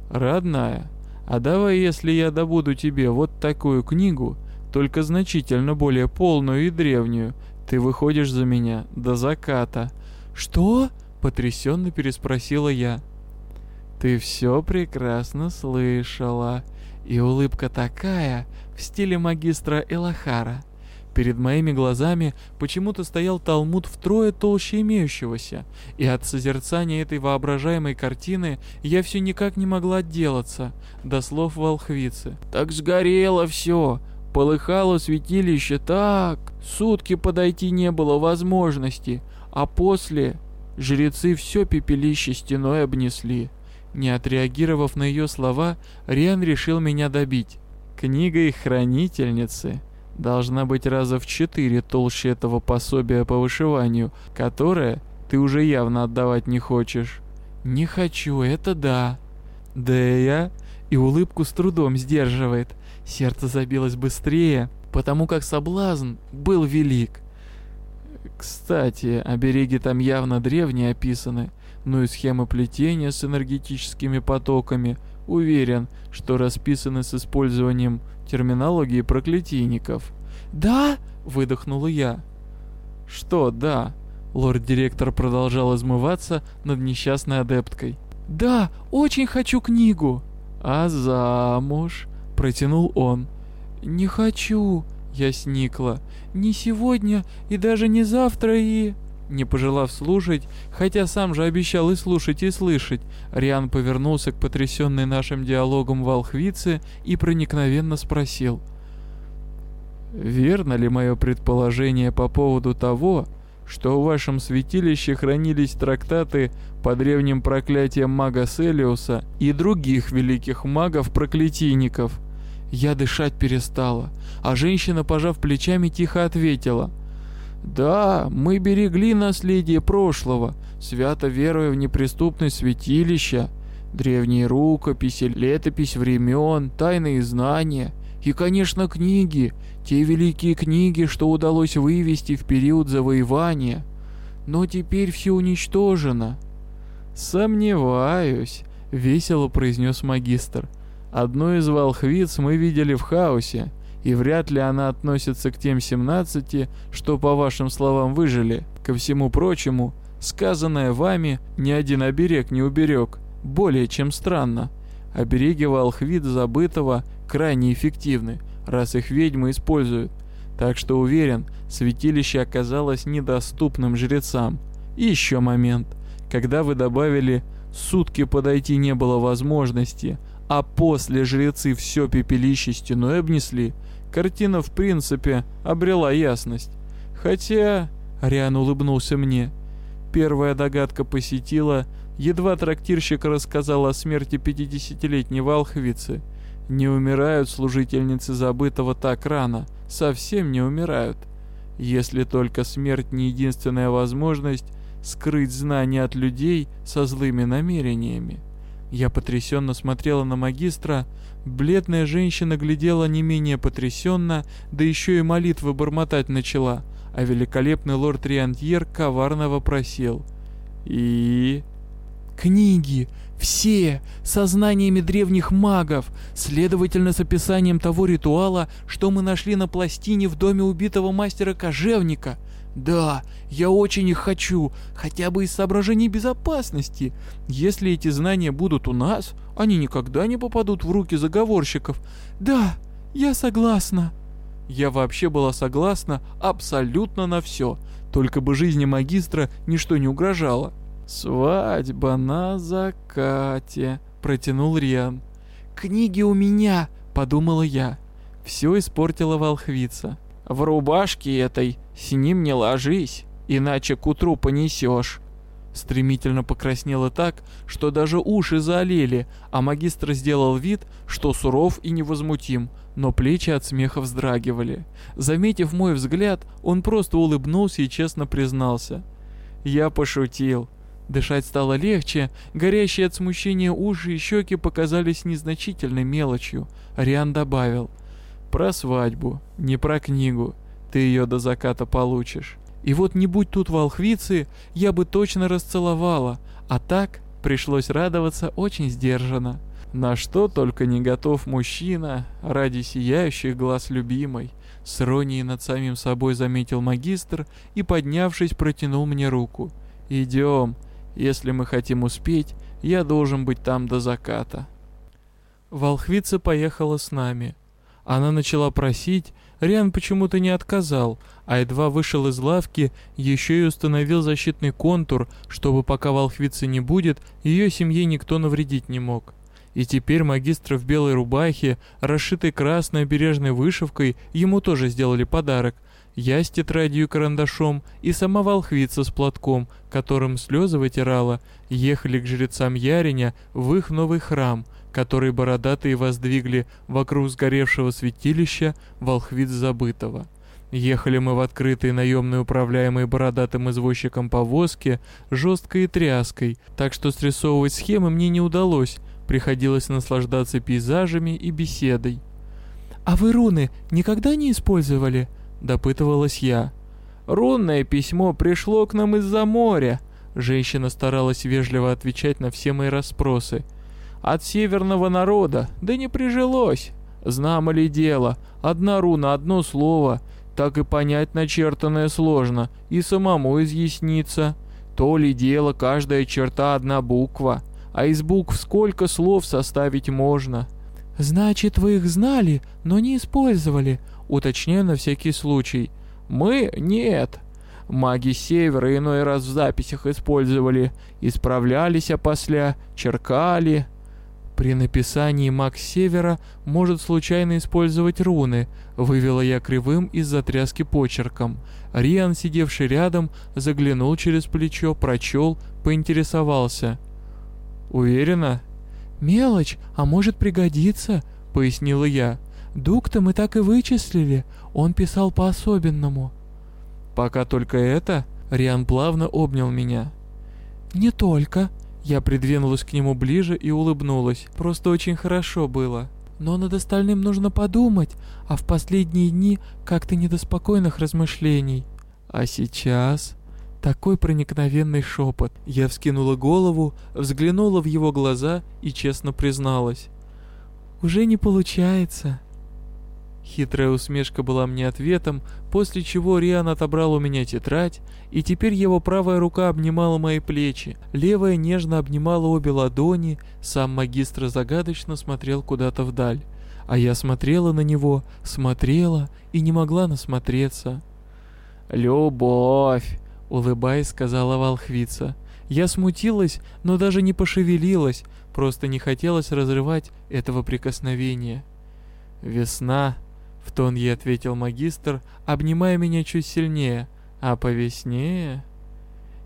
«Родная, а давай, если я добуду тебе вот такую книгу, только значительно более полную и древнюю. Ты выходишь за меня до заката». «Что?» — потрясенно переспросила я. «Ты все прекрасно слышала». И улыбка такая, в стиле магистра Элахара. Перед моими глазами почему-то стоял талмуд втрое толще имеющегося, и от созерцания этой воображаемой картины я все никак не могла отделаться, до слов волхвицы. «Так сгорело все!» Полыхало святилище так, сутки подойти не было возможности, а после жрецы все пепелище стеной обнесли. Не отреагировав на ее слова, Риан решил меня добить. Книга их хранительницы должна быть раза в четыре толще этого пособия по вышиванию, которое ты уже явно отдавать не хочешь. Не хочу, это да. Да я и улыбку с трудом сдерживает. Сердце забилось быстрее, потому как соблазн был велик. Кстати, обереги там явно древние описаны, ну и схемы плетения с энергетическими потоками, уверен, что расписаны с использованием терминологии проклятийников. «Да?» — выдохнула я. «Что «да»?» Лорд-директор продолжал измываться над несчастной адепткой. «Да, очень хочу книгу!» «А замуж?» Протянул он. «Не хочу!» Я сникла. «Не сегодня и даже не завтра и...» Не пожелав слушать, хотя сам же обещал и слушать, и слышать, Риан повернулся к потрясенной нашим диалогом волхвице и проникновенно спросил. «Верно ли мое предположение по поводу того, что в вашем святилище хранились трактаты по древним проклятиям мага Селиуса и других великих магов-проклятийников. Я дышать перестала, а женщина, пожав плечами, тихо ответила. «Да, мы берегли наследие прошлого, свято веруя в неприступность святилища, древние рукописи, летопись времен, тайные знания и, конечно, книги, те великие книги, что удалось вывести в период завоевания. Но теперь все уничтожено». «Сомневаюсь», — весело произнес магистр. «Одну из волхвиц мы видели в хаосе, и вряд ли она относится к тем 17, что, по вашим словам, выжили. Ко всему прочему, сказанное вами ни один оберег не уберег. Более чем странно. Обереги волхвит забытого крайне эффективны, раз их ведьмы используют. Так что уверен, святилище оказалось недоступным жрецам. И еще момент. Когда вы добавили «сутки подойти не было возможности», а после жрецы все пепелище стеной обнесли – Картина, в принципе, обрела ясность. Хотя... Риан улыбнулся мне. Первая догадка посетила, едва трактирщик рассказал о смерти 50-летней волхвицы. Не умирают служительницы забытого так рано, совсем не умирают. Если только смерть не единственная возможность скрыть знания от людей со злыми намерениями. Я потрясенно смотрела на магистра, бледная женщина глядела не менее потрясенно, да еще и молитвы бормотать начала, а великолепный лорд Риантьер коварно вопросил. «И...» «Книги! Все! Со знаниями древних магов! Следовательно, с описанием того ритуала, что мы нашли на пластине в доме убитого мастера-кожевника!» Да, я очень их хочу, хотя бы из соображений безопасности. Если эти знания будут у нас, они никогда не попадут в руки заговорщиков. Да, я согласна. Я вообще была согласна абсолютно на все, только бы жизни магистра ничто не угрожало. «Свадьба на закате», — протянул Риан. «Книги у меня», — подумала я. Все испортила волхвица. В рубашке этой с ним не ложись, иначе к утру понесешь. Стремительно покраснела так, что даже уши заолели, а магистр сделал вид, что суров и невозмутим, но плечи от смеха вздрагивали. Заметив мой взгляд, он просто улыбнулся и честно признался. Я пошутил. Дышать стало легче, горящие от смущения уши и щеки показались незначительной мелочью. Риан добавил — про свадьбу, не про книгу. Ты ее до заката получишь. И вот не будь тут волхвицы, я бы точно расцеловала, а так пришлось радоваться очень сдержанно. На что только не готов мужчина ради сияющих глаз любимой. С иронией над самим собой заметил магистр и, поднявшись, протянул мне руку. «Идем. Если мы хотим успеть, я должен быть там до заката». Волхвица поехала с нами. Она начала просить, Риан почему-то не отказал, а едва вышел из лавки, еще и установил защитный контур, чтобы пока волхвицы не будет, ее семье никто навредить не мог. И теперь магистр в белой рубахе, расшитой красной обережной вышивкой, ему тоже сделали подарок. Я с тетрадью и карандашом, и сама волхвица с платком, которым слезы вытирала, ехали к жрецам Яриня в их новый храм — который бородатые воздвигли вокруг сгоревшего святилища волхвиц забытого. Ехали мы в открытой наемной управляемой бородатым извозчиком повозке, жесткой и тряской, так что срисовывать схемы мне не удалось, приходилось наслаждаться пейзажами и беседой. «А вы руны никогда не использовали?» – допытывалась я. «Рунное письмо пришло к нам из-за моря», Женщина старалась вежливо отвечать на все мои расспросы. От северного народа, да не прижилось. Знамо ли дело, одна руна, одно слово, так и понять начертанное сложно, и самому изъясниться. То ли дело, каждая черта одна буква, а из букв сколько слов составить можно. «Значит, вы их знали, но не использовали», уточняю на всякий случай. «Мы? Нет», Маги Севера иной раз в записях использовали, исправлялись опосля, черкали. При написании маг Севера может случайно использовать руны, вывела я кривым из-за тряски почерком. Риан, сидевший рядом, заглянул через плечо, прочел, поинтересовался. «Уверена?» «Мелочь, а может пригодиться», — пояснила я. «Дук-то мы так и вычислили, он писал по-особенному». «Пока только это?» — Риан плавно обнял меня. «Не только», я придвинулась к нему ближе и улыбнулась. Просто очень хорошо было. Но над остальным нужно подумать, а в последние дни как-то не до спокойных размышлений. А сейчас... Такой проникновенный шепот. Я вскинула голову, взглянула в его глаза и честно призналась. «Уже не получается». Хитрая усмешка была мне ответом, после чего Риан отобрал у меня тетрадь, и теперь его правая рука обнимала мои плечи, левая нежно обнимала обе ладони, сам магистр загадочно смотрел куда-то вдаль. А я смотрела на него, смотрела и не могла насмотреться. «Любовь!» — улыбаясь, сказала волхвица. Я смутилась, но даже не пошевелилась, просто не хотелось разрывать этого прикосновения. «Весна!» В тон ей ответил магистр, обнимая меня чуть сильнее. А по весне...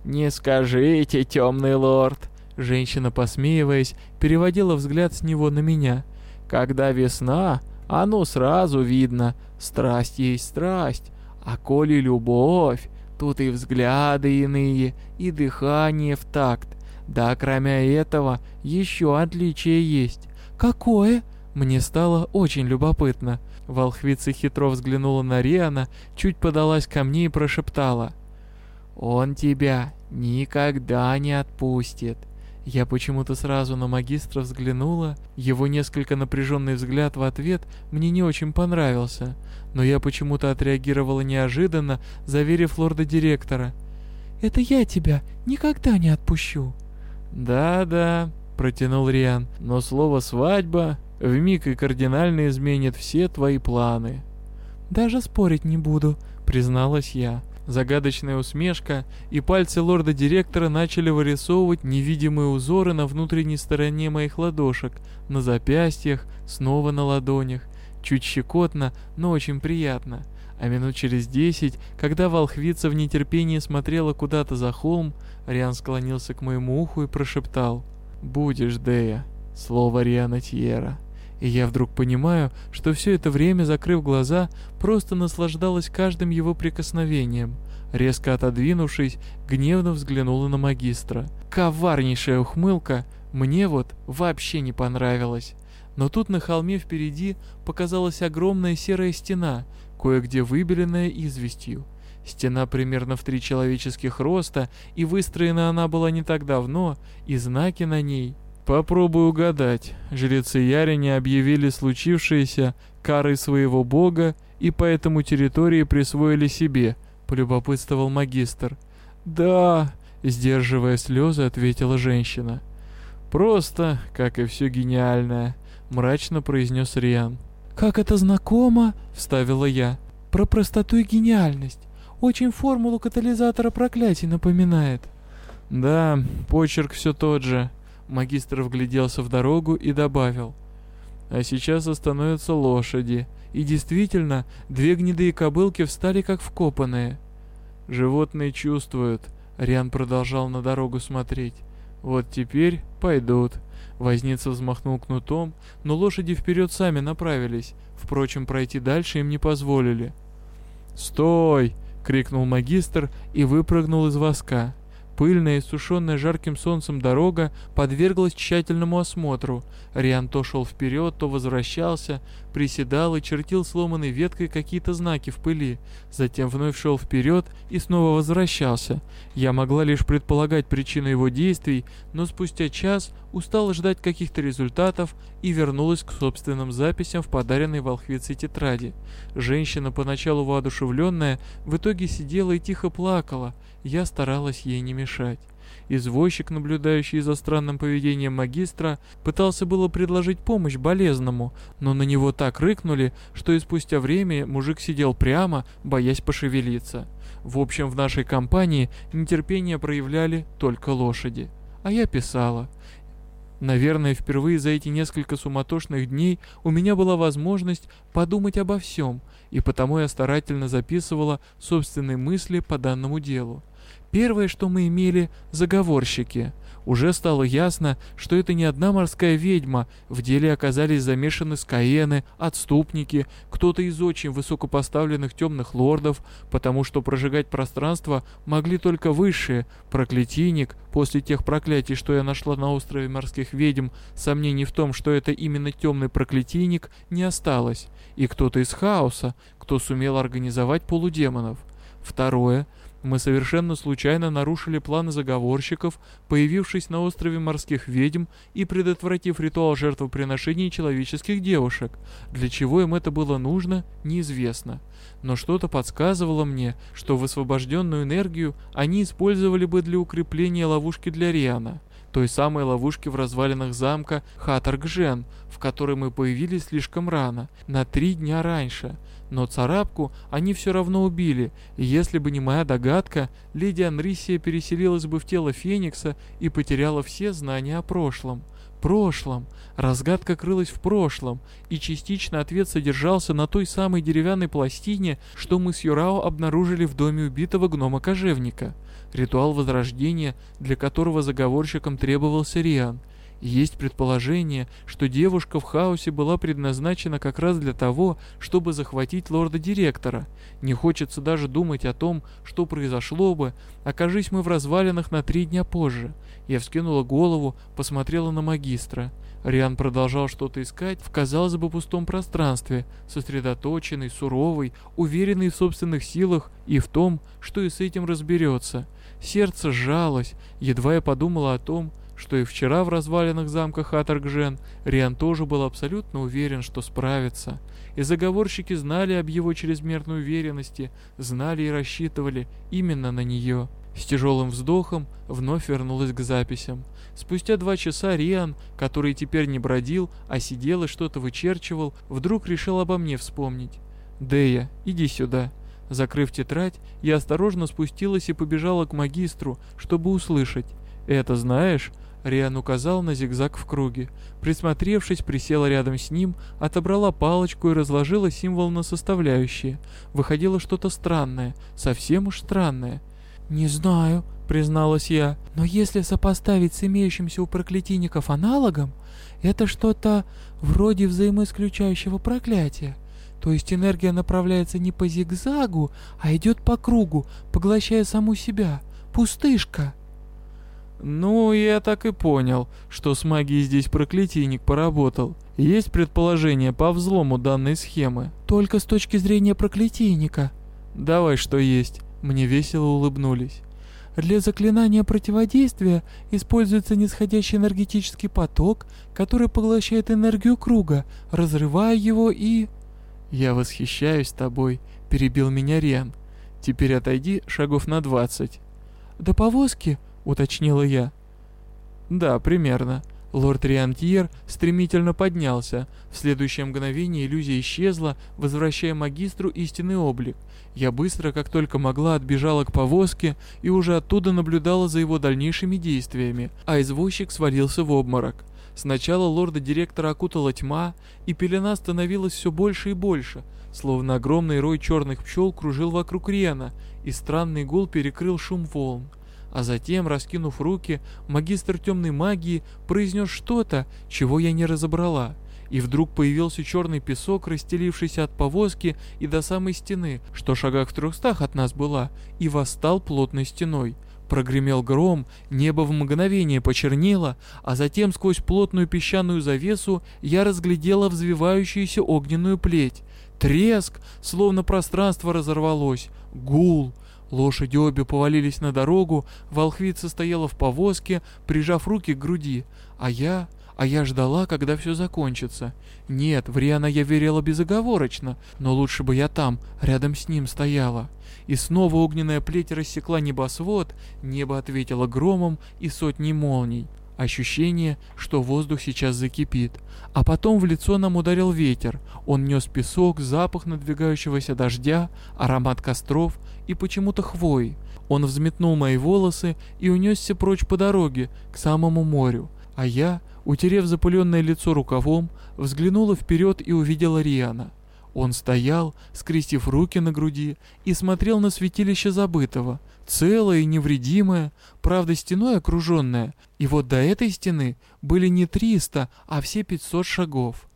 «Не скажите, темный лорд!» Женщина, посмеиваясь, переводила взгляд с него на меня. «Когда весна, оно сразу видно. Страсть есть страсть. А коли любовь, тут и взгляды иные, и дыхание в такт. Да, кроме этого, еще отличие есть. Какое? Мне стало очень любопытно. Волхвица хитро взглянула на Риана, чуть подалась ко мне и прошептала. «Он тебя никогда не отпустит». Я почему-то сразу на магистра взглянула, его несколько напряженный взгляд в ответ мне не очень понравился, но я почему-то отреагировала неожиданно, заверив лорда-директора. «Это я тебя никогда не отпущу». «Да-да», — протянул Риан, — «но слово «свадьба» вмиг и кардинально изменит все твои планы. Даже спорить не буду, призналась я. Загадочная усмешка, и пальцы лорда-директора начали вырисовывать невидимые узоры на внутренней стороне моих ладошек, на запястьях, снова на ладонях. Чуть щекотно, но очень приятно. А минут через десять, когда волхвица в нетерпении смотрела куда-то за холм, Риан склонился к моему уху и прошептал «Будешь, Дея». Слово Риана Тьера. И я вдруг понимаю, что все это время, закрыв глаза, просто наслаждалась каждым его прикосновением. Резко отодвинувшись, гневно взглянула на магистра. Коварнейшая ухмылка мне вот вообще не понравилась. Но тут на холме впереди показалась огромная серая стена, кое-где выбеленная известью. Стена примерно в три человеческих роста, и выстроена она была не так давно, и знаки на ней Попробуй угадать. Жрецы Ярине объявили случившееся карой своего бога и поэтому территории присвоили себе, полюбопытствовал магистр. Да, сдерживая слезы, ответила женщина. Просто, как и все гениальное, мрачно произнес Риан. Как это знакомо, вставила я. Про простоту и гениальность. Очень формулу катализатора проклятий напоминает. Да, почерк все тот же. Магистр вгляделся в дорогу и добавил. А сейчас остановятся лошади. И действительно, две гнедые кобылки встали как вкопанные. Животные чувствуют. Риан продолжал на дорогу смотреть. Вот теперь пойдут. Возница взмахнул кнутом, но лошади вперед сами направились. Впрочем, пройти дальше им не позволили. «Стой!» — крикнул магистр и выпрыгнул из воска. Пыльная сушеная жарким солнцем дорога подверглась тщательному осмотру. Риан то шел вперед, то возвращался, приседал и чертил сломанной веткой какие-то знаки в пыли. Затем вновь шел вперед и снова возвращался. Я могла лишь предполагать причину его действий, но спустя час устала ждать каких-то результатов и вернулась к собственным записям в подаренной волхвице тетради. Женщина, поначалу воодушевленная, в итоге сидела и тихо плакала. Я старалась ей не мешать. Извозчик, наблюдающий за странным поведением магистра, пытался было предложить помощь болезному, но на него так рыкнули, что и спустя время мужик сидел прямо, боясь пошевелиться. В общем, в нашей компании нетерпение проявляли только лошади. А я писала. Наверное, впервые за эти несколько суматошных дней у меня была возможность подумать обо всем, и потому я старательно записывала собственные мысли по данному делу. Первое, что мы имели – заговорщики. Уже стало ясно, что это не одна морская ведьма, в деле оказались замешаны скаены, отступники, кто-то из очень высокопоставленных темных лордов, потому что прожигать пространство могли только высшие, проклятийник, после тех проклятий, что я нашла на острове морских ведьм, сомнений в том, что это именно темный проклятийник, не осталось, и кто-то из хаоса, кто сумел организовать полудемонов. Второе – мы совершенно случайно нарушили планы заговорщиков, появившись на острове морских ведьм и предотвратив ритуал жертвоприношения человеческих девушек. Для чего им это было нужно, неизвестно. Но что-то подсказывало мне, что высвобожденную энергию они использовали бы для укрепления ловушки для Риана той самой ловушки в развалинах замка Хатаргжен, в которой мы появились слишком рано, на три дня раньше. Но царапку они все равно убили, и если бы не моя догадка, леди Анрисия переселилась бы в тело Феникса и потеряла все знания о прошлом. Прошлом. Разгадка крылась в прошлом, и частично ответ содержался на той самой деревянной пластине, что мы с Юрао обнаружили в доме убитого гнома-кожевника. Ритуал возрождения, для которого заговорщикам требовался Риан, есть предположение, что девушка в хаосе была предназначена как раз для того, чтобы захватить лорда-директора. Не хочется даже думать о том, что произошло бы, окажись мы в развалинах на три дня позже. Я вскинула голову, посмотрела на магистра. Риан продолжал что-то искать в, казалось бы, пустом пространстве, сосредоточенный, суровый, уверенный в собственных силах и в том, что и с этим разберется. Сердце сжалось, едва я подумала о том, что и вчера в развалинах замка Хатаргжен Риан тоже был абсолютно уверен, что справится. И заговорщики знали об его чрезмерной уверенности, знали и рассчитывали именно на нее. С тяжелым вздохом вновь вернулась к записям. Спустя два часа Риан, который теперь не бродил, а сидел и что-то вычерчивал, вдруг решил обо мне вспомнить. «Дея, иди сюда». Закрыв тетрадь, я осторожно спустилась и побежала к магистру, чтобы услышать. «Это знаешь?» Риан указал на зигзаг в круге. Присмотревшись, присела рядом с ним, отобрала палочку и разложила символ на составляющие. Выходило что-то странное, совсем уж странное. «Не знаю», — призналась я, — «но если сопоставить с имеющимся у проклятийников аналогом, это что-то вроде взаимоисключающего проклятия. То есть энергия направляется не по зигзагу, а идет по кругу, поглощая саму себя. Пустышка». Ну, я так и понял, что с магией здесь проклятийник поработал. Есть предположение по взлому данной схемы? Только с точки зрения проклятийника. Давай, что есть. Мне весело улыбнулись. Для заклинания противодействия используется нисходящий энергетический поток, который поглощает энергию круга, разрывая его и... «Я восхищаюсь тобой», — перебил меня Риан. «Теперь отойди шагов на двадцать». «До повозки?» — уточнила я. «Да, примерно». Лорд Риантьер стремительно поднялся. В следующее мгновение иллюзия исчезла, возвращая магистру истинный облик. Я быстро, как только могла, отбежала к повозке и уже оттуда наблюдала за его дальнейшими действиями, а извозчик свалился в обморок. Сначала лорда-директора окутала тьма, и пелена становилась все больше и больше, словно огромный рой черных пчел кружил вокруг Риана, и странный гул перекрыл шум волн. А затем, раскинув руки, магистр темной магии произнес что-то, чего я не разобрала. И вдруг появился черный песок, расстелившийся от повозки и до самой стены, что шагах в трехстах от нас была, и восстал плотной стеной. Прогремел гром, небо в мгновение почернело, а затем сквозь плотную песчаную завесу я разглядела взвивающуюся огненную плеть. Треск, словно пространство разорвалось. Гул, Лошади обе повалились на дорогу, волхвица стояла в повозке, прижав руки к груди, а я... А я ждала, когда все закончится. Нет, в Риана я верила безоговорочно, но лучше бы я там, рядом с ним стояла. И снова огненная плеть рассекла небосвод, небо ответило громом и сотней молний. Ощущение, что воздух сейчас закипит. А потом в лицо нам ударил ветер. Он нес песок, запах надвигающегося дождя, аромат костров и почему-то хвои. Он взметнул мои волосы и унесся прочь по дороге, к самому морю. А я, Утерев запыленное лицо рукавом, взглянула вперед и увидела Риана. Он стоял, скрестив руки на груди, и смотрел на святилище забытого, целое и невредимое, правда стеной окруженное, и вот до этой стены были не триста, а все пятьсот шагов.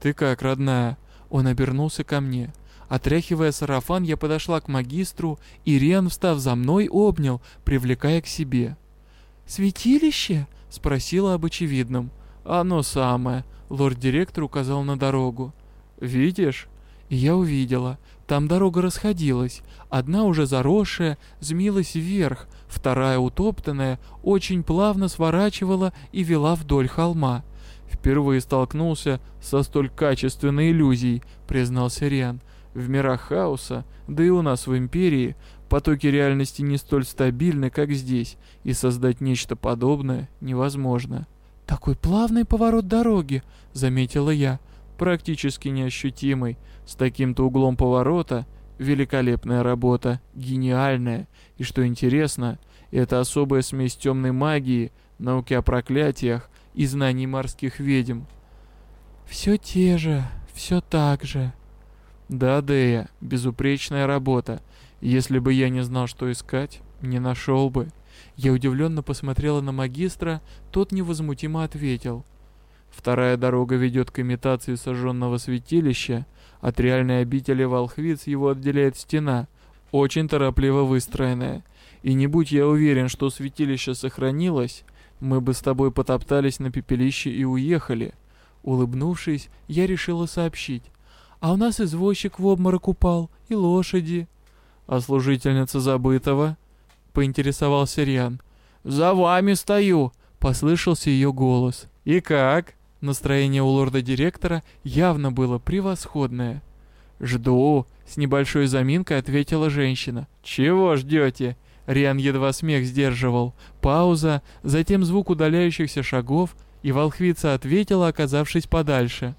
«Ты как, родная?» Он обернулся ко мне. Отряхивая сарафан, я подошла к магистру, и Риан, встав за мной, обнял, привлекая к себе. «Святилище?» — спросила об очевидном. «Оно самое», — лорд-директор указал на дорогу. «Видишь?» Я увидела. Там дорога расходилась. Одна уже заросшая, змилась вверх, вторая утоптанная, очень плавно сворачивала и вела вдоль холма. «Впервые столкнулся со столь качественной иллюзией», — признался Риан. «В мирах хаоса, да и у нас в Империи, потоки реальности не столь стабильны, как здесь, и создать нечто подобное невозможно». «Такой плавный поворот дороги», — заметила я практически неощутимый, с таким-то углом поворота, великолепная работа, гениальная, и что интересно, это особая смесь темной магии, науки о проклятиях и знаний морских ведьм. «Все те же, все так же». «Да, Дея, безупречная работа. Если бы я не знал, что искать, не нашел бы». Я удивленно посмотрела на магистра, тот невозмутимо ответил. Вторая дорога ведет к имитации сожженного святилища. От реальной обители волхвиц его отделяет стена, очень торопливо выстроенная. И не будь я уверен, что святилище сохранилось, мы бы с тобой потоптались на пепелище и уехали. Улыбнувшись, я решила сообщить. А у нас извозчик в обморок упал, и лошади. А служительница забытого? Поинтересовался Риан. «За вами стою!» — послышался ее голос. «И как?» Настроение у лорда-директора явно было превосходное. «Жду», — с небольшой заминкой ответила женщина. «Чего ждете?» Риан едва смех сдерживал. Пауза, затем звук удаляющихся шагов, и волхвица ответила, оказавшись подальше.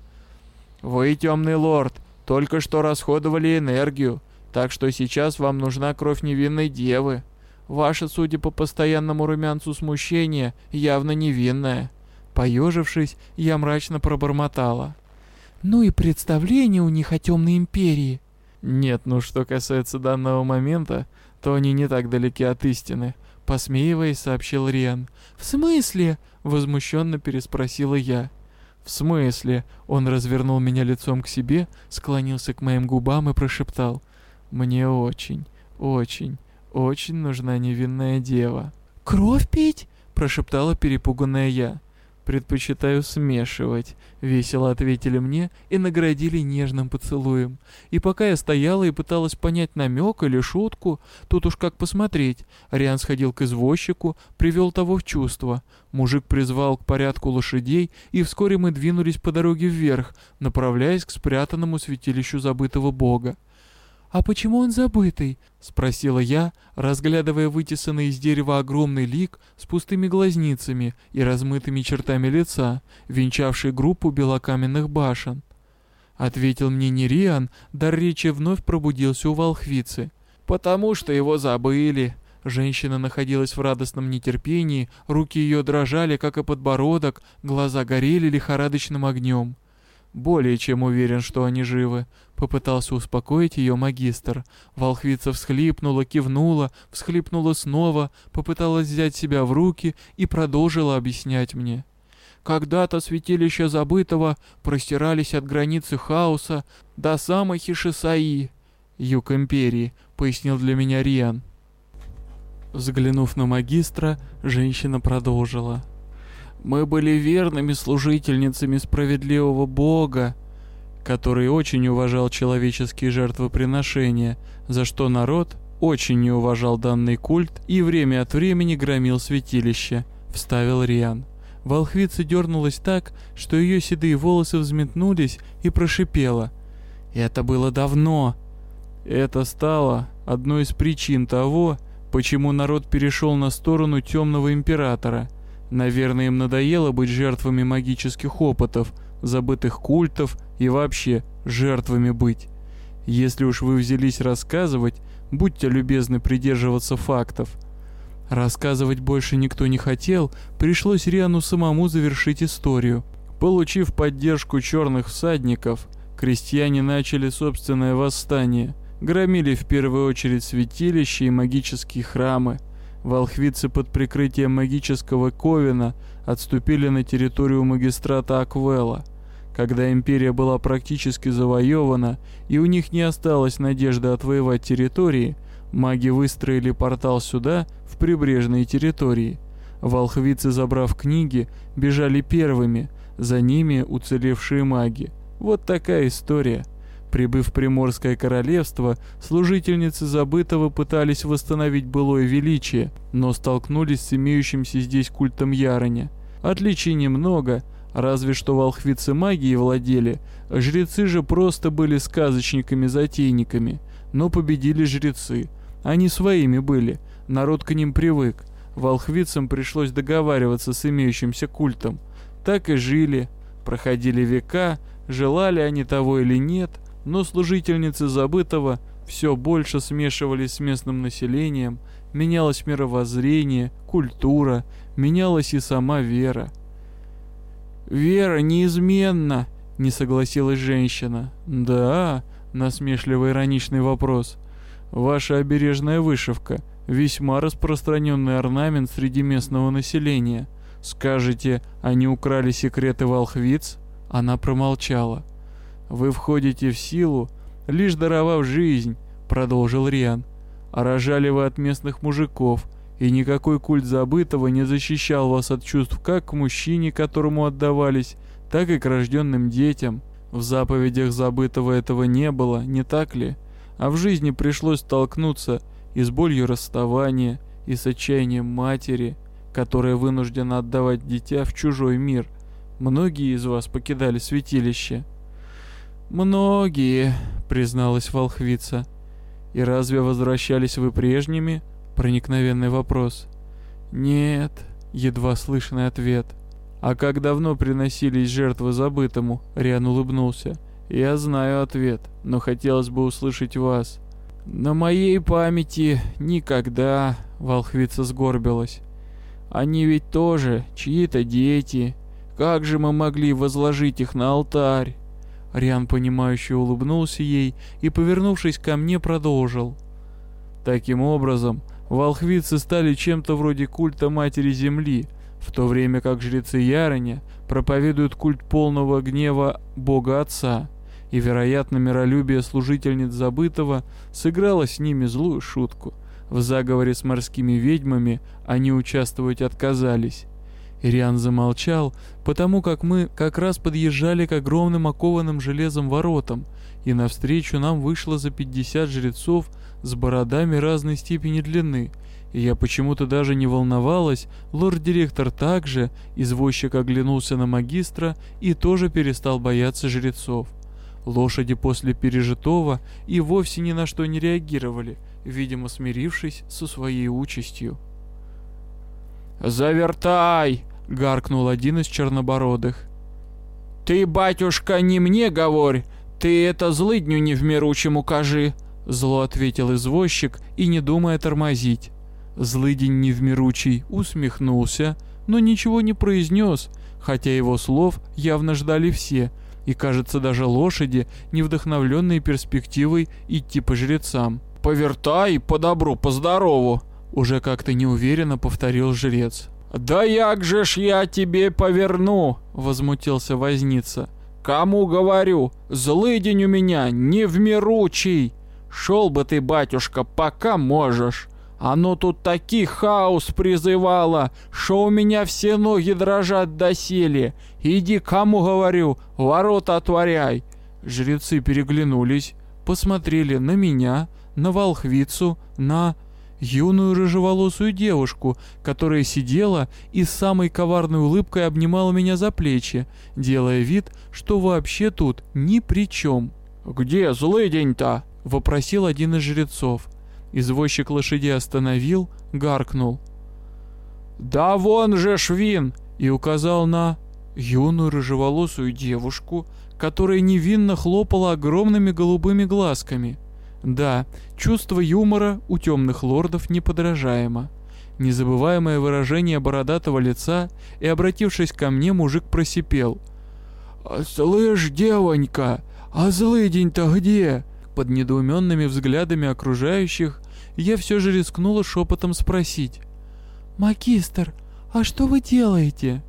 «Вы, темный лорд, только что расходовали энергию, так что сейчас вам нужна кровь невинной девы. Ваше, судя по постоянному румянцу смущения, явно невинная. Поежившись, я мрачно пробормотала. «Ну и представление у них о темной империи». Нет, ну что касается данного момента, то они не так далеки от истины. Посмеиваясь, сообщил Риан. «В смысле?» — возмущенно переспросила я. «В смысле?» — он развернул меня лицом к себе, склонился к моим губам и прошептал. «Мне очень, очень, очень нужна невинная дева». «Кровь пить?» — прошептала перепуганная я. «Предпочитаю смешивать», — весело ответили мне и наградили нежным поцелуем. И пока я стояла и пыталась понять намек или шутку, тут уж как посмотреть, Ариан сходил к извозчику, привел того в чувство. Мужик призвал к порядку лошадей, и вскоре мы двинулись по дороге вверх, направляясь к спрятанному святилищу забытого бога. «А почему он забытый?» — спросила я, разглядывая вытесанный из дерева огромный лик с пустыми глазницами и размытыми чертами лица, венчавший группу белокаменных башен. Ответил мне Нериан, дар речи вновь пробудился у волхвицы. «Потому что его забыли». Женщина находилась в радостном нетерпении, руки ее дрожали, как и подбородок, глаза горели лихорадочным огнем. «Более чем уверен, что они живы», — попытался успокоить ее магистр. Волхвица всхлипнула, кивнула, всхлипнула снова, попыталась взять себя в руки и продолжила объяснять мне. Когда-то святилища забытого простирались от границы хаоса до самой Хишисаи, юг империи, пояснил для меня Риан. Взглянув на магистра, женщина продолжила. Мы были верными служительницами справедливого Бога, который очень уважал человеческие жертвоприношения, за что народ очень не уважал данный культ и время от времени громил святилище, вставил Риан. Волхвица дернулась так, что ее седые волосы взметнулись и прошипела. «Это было давно!» Это стало одной из причин того, почему народ перешел на сторону темного императора – Наверное, им надоело быть жертвами магических опытов, забытых культов и вообще жертвами быть. Если уж вы взялись рассказывать, будьте любезны придерживаться фактов. Рассказывать больше никто не хотел, пришлось Риану самому завершить историю. Получив поддержку черных всадников, крестьяне начали собственное восстание, громили в первую очередь святилища и магические храмы. Волхвицы под прикрытием магического ковена отступили на территорию магистрата Аквела. Когда империя была практически завоевана и у них не осталось надежды отвоевать территории, маги выстроили портал сюда, в прибрежные территории. Волхвицы, забрав книги, бежали первыми, за ними уцелевшие маги. Вот такая история. Прибыв в Приморское королевство, служительницы забытого пытались восстановить былое величие, но столкнулись с имеющимся здесь культом Яроня. Отличий немного, разве что волхвицы магии владели, жрецы же просто были сказочниками-затейниками, но победили жрецы. Они своими были, народ к ним привык. Волхвицам пришлось договариваться с имеющимся культом. Так и жили, проходили века, желали они того или нет, но служительницы забытого все больше смешивались с местным населением, менялось мировоззрение, культура, менялась и сама вера. «Вера неизменна!» — не согласилась женщина. «Да?» — насмешливо ироничный вопрос. «Ваша обережная вышивка — весьма распространенный орнамент среди местного населения. Скажете, они украли секреты волхвиц?» Она промолчала. «Вы входите в силу, лишь даровав жизнь», — продолжил Риан. «А рожали вы от местных мужиков, и никакой культ забытого не защищал вас от чувств как к мужчине, которому отдавались, так и к рожденным детям. В заповедях забытого этого не было, не так ли? А в жизни пришлось столкнуться и с болью расставания, и с отчаянием матери, которая вынуждена отдавать дитя в чужой мир. Многие из вас покидали святилище. «Многие», — призналась волхвица. «И разве возвращались вы прежними?» Проникновенный вопрос. «Нет», — едва слышный ответ. «А как давно приносились жертвы забытому?» Риан улыбнулся. «Я знаю ответ, но хотелось бы услышать вас». «На моей памяти никогда», — волхвица сгорбилась. «Они ведь тоже чьи-то дети. Как же мы могли возложить их на алтарь?» Риан, понимающе улыбнулся ей и, повернувшись ко мне, продолжил. «Таким образом, волхвицы стали чем-то вроде культа Матери Земли, в то время как жрецы Яроня проповедуют культ полного гнева Бога Отца, и, вероятно, миролюбие служительниц забытого сыграло с ними злую шутку. В заговоре с морскими ведьмами они участвовать отказались. Ириан замолчал, потому как мы как раз подъезжали к огромным окованным железом воротам, и навстречу нам вышло за 50 жрецов с бородами разной степени длины, и я почему-то даже не волновалась, лорд-директор также, извозчик оглянулся на магистра и тоже перестал бояться жрецов. Лошади после пережитого и вовсе ни на что не реагировали, видимо смирившись со своей участью. «Завертай!» — гаркнул один из чернобородых. «Ты, батюшка, не мне говорь, ты это злыдню невмиручим укажи!» Зло ответил извозчик и не думая тормозить. Злыдень невмиручий усмехнулся, но ничего не произнес, хотя его слов явно ждали все, и, кажется, даже лошади, не вдохновленные перспективой идти по жрецам. «Повертай по добру, по здорову!» Уже как-то неуверенно повторил жрец. «Да як же ж я тебе поверну!» — возмутился возница. «Кому говорю? Злый день у меня, не в! Шел бы ты, батюшка, пока можешь! Оно тут такий хаос призывало, что у меня все ноги дрожат доселе. Иди, кому говорю, ворота отворяй!» Жрецы переглянулись, посмотрели на меня, на волхвицу, на юную рыжеволосую девушку, которая сидела и с самой коварной улыбкой обнимала меня за плечи, делая вид, что вообще тут ни при чем. «Где злый день-то?» — вопросил один из жрецов. Извозчик лошади остановил, гаркнул. «Да вон же швин!» и указал на юную рыжеволосую девушку, которая невинно хлопала огромными голубыми глазками — да, чувство юмора у темных лордов неподражаемо. незабываемое выражение бородатого лица, и, обратившись ко мне, мужик просипел. «Слышь, девонька, а злый день-то где?» Под недоуменными взглядами окружающих я все же рискнула шепотом спросить. «Магистр, а что вы делаете?»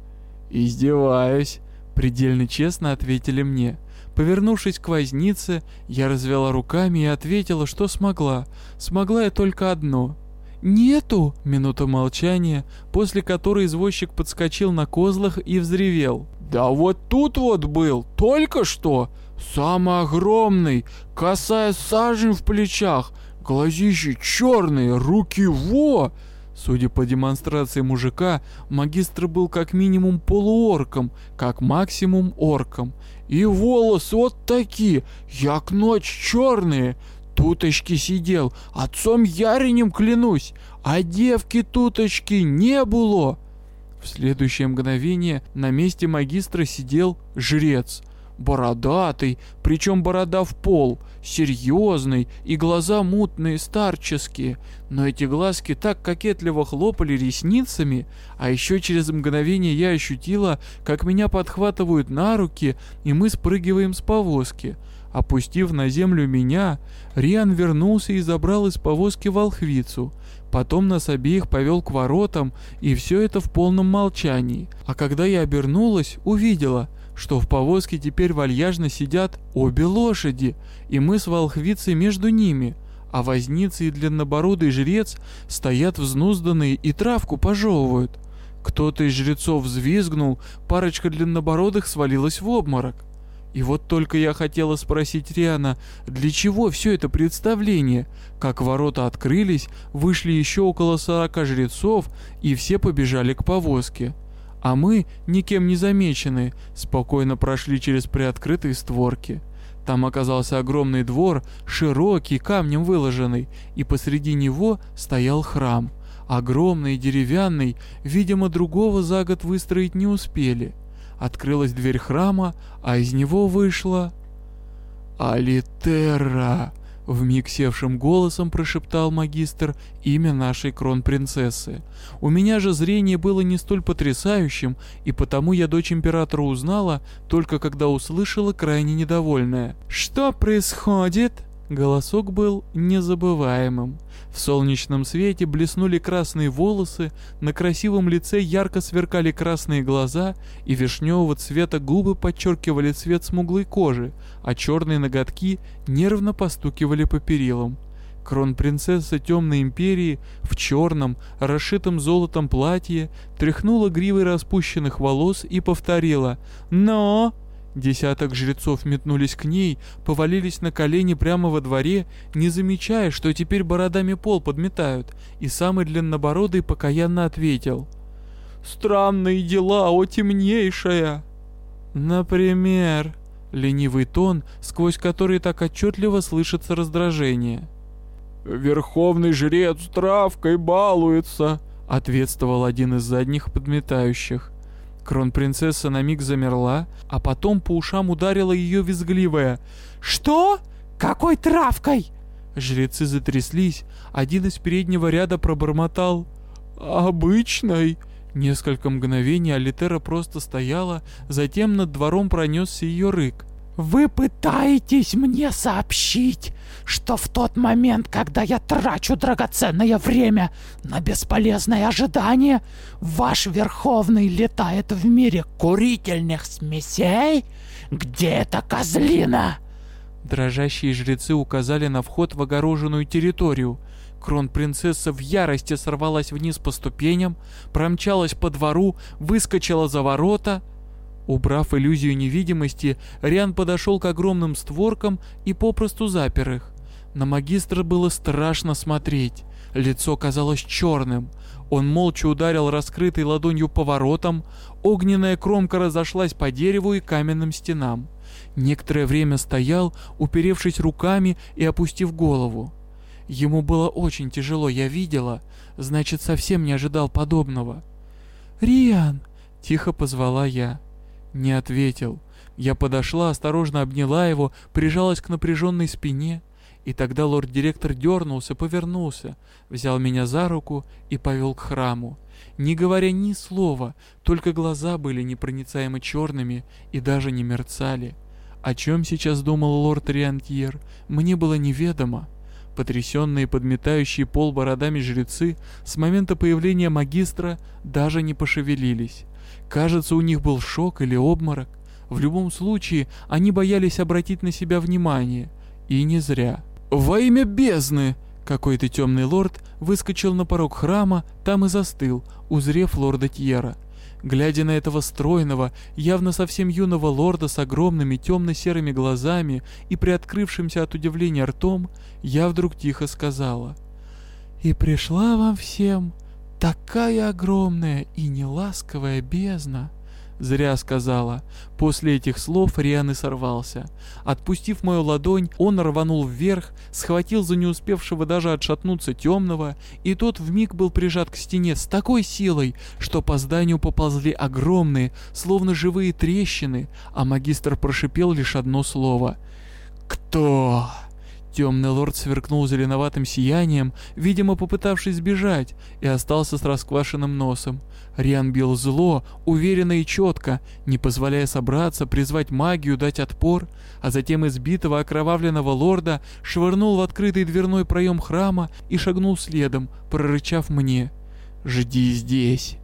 «Издеваюсь», — предельно честно ответили мне. Повернувшись к вознице, я развела руками и ответила, что смогла. Смогла я только одно. «Нету!» — минута молчания, после которой извозчик подскочил на козлах и взревел. «Да вот тут вот был, только что! Самый огромный, косая сажень в плечах, глазищи черные, руки во!» Судя по демонстрации мужика, магистр был как минимум полуорком, как максимум орком. И волосы вот такие, як ночь черные. Туточки сидел, отцом Яринем клянусь, а девки туточки не было. В следующее мгновение на месте магистра сидел жрец — Бородатый, причем борода в пол, серьезный и глаза мутные, старческие. Но эти глазки так кокетливо хлопали ресницами, а еще через мгновение я ощутила, как меня подхватывают на руки, и мы спрыгиваем с повозки. Опустив на землю меня, Риан вернулся и забрал из повозки волхвицу. Потом нас обеих повел к воротам, и все это в полном молчании. А когда я обернулась, увидела — что в повозке теперь вальяжно сидят обе лошади, и мы с волхвицей между ними, а возница и длиннобородый жрец стоят взнузданные и травку пожевывают. Кто-то из жрецов взвизгнул, парочка длиннобородых свалилась в обморок. И вот только я хотела спросить Риана, для чего все это представление? Как ворота открылись, вышли еще около сорока жрецов, и все побежали к повозке а мы, никем не замеченные, спокойно прошли через приоткрытые створки. Там оказался огромный двор, широкий, камнем выложенный, и посреди него стоял храм. Огромный, деревянный, видимо, другого за год выстроить не успели. Открылась дверь храма, а из него вышла... Алитерра! Вмиг севшим голосом прошептал магистр имя нашей кронпринцессы. У меня же зрение было не столь потрясающим, и потому я дочь императора узнала, только когда услышала крайне недовольное. «Что происходит?» Голосок был незабываемым. В солнечном свете блеснули красные волосы, на красивом лице ярко сверкали красные глаза, и вишневого цвета губы подчеркивали цвет смуглой кожи, а черные ноготки нервно постукивали по перилам. Кронпринцесса Темной Империи в черном, расшитом золотом платье тряхнула гривой распущенных волос и повторила «Но!» Десяток жрецов метнулись к ней, повалились на колени прямо во дворе, не замечая, что теперь бородами пол подметают, и самый длиннобородый покаянно ответил. «Странные дела, о темнейшая!» «Например...» — ленивый тон, сквозь который так отчетливо слышится раздражение. «Верховный жрец травкой балуется!» — ответствовал один из задних подметающих. Кронпринцесса на миг замерла, а потом по ушам ударила ее визгливая «Что? Какой травкой?» Жрецы затряслись, один из переднего ряда пробормотал «Обычной». Несколько мгновений Алитера просто стояла, затем над двором пронесся ее рык. «Вы пытаетесь мне сообщить, что в тот момент, когда я трачу драгоценное время на бесполезное ожидание, ваш Верховный летает в мире курительных смесей? Где эта козлина?» Дрожащие жрецы указали на вход в огороженную территорию. Кронпринцесса в ярости сорвалась вниз по ступеням, промчалась по двору, выскочила за ворота — Убрав иллюзию невидимости, Риан подошел к огромным створкам и попросту запер их. На магистра было страшно смотреть. Лицо казалось черным. Он молча ударил раскрытой ладонью по воротам, огненная кромка разошлась по дереву и каменным стенам. Некоторое время стоял, уперевшись руками и опустив голову. Ему было очень тяжело, я видела, значит, совсем не ожидал подобного. «Риан!» — тихо позвала я. Не ответил. Я подошла, осторожно обняла его, прижалась к напряженной спине. И тогда лорд-директор дернулся, повернулся, взял меня за руку и повел к храму. Не говоря ни слова, только глаза были непроницаемо черными и даже не мерцали. О чем сейчас думал лорд Риантьер, мне было неведомо. Потрясенные подметающие пол бородами жрецы с момента появления магистра даже не пошевелились. Кажется, у них был шок или обморок. В любом случае, они боялись обратить на себя внимание. И не зря. «Во имя бездны!» Какой-то темный лорд выскочил на порог храма, там и застыл, узрев лорда Тьера. Глядя на этого стройного, явно совсем юного лорда с огромными темно-серыми глазами и приоткрывшимся от удивления ртом, я вдруг тихо сказала. «И пришла вам всем такая огромная и неласковая бездна». Зря сказала. После этих слов Риан и сорвался. Отпустив мою ладонь, он рванул вверх, схватил за не успевшего даже отшатнуться темного, и тот вмиг был прижат к стене с такой силой, что по зданию поползли огромные, словно живые трещины, а магистр прошипел лишь одно слово. «Кто?» Темный лорд сверкнул зеленоватым сиянием, видимо, попытавшись сбежать, и остался с расквашенным носом. Риан бил зло, уверенно и четко, не позволяя собраться, призвать магию, дать отпор, а затем избитого окровавленного лорда швырнул в открытый дверной проем храма и шагнул следом, прорычав мне «Жди здесь».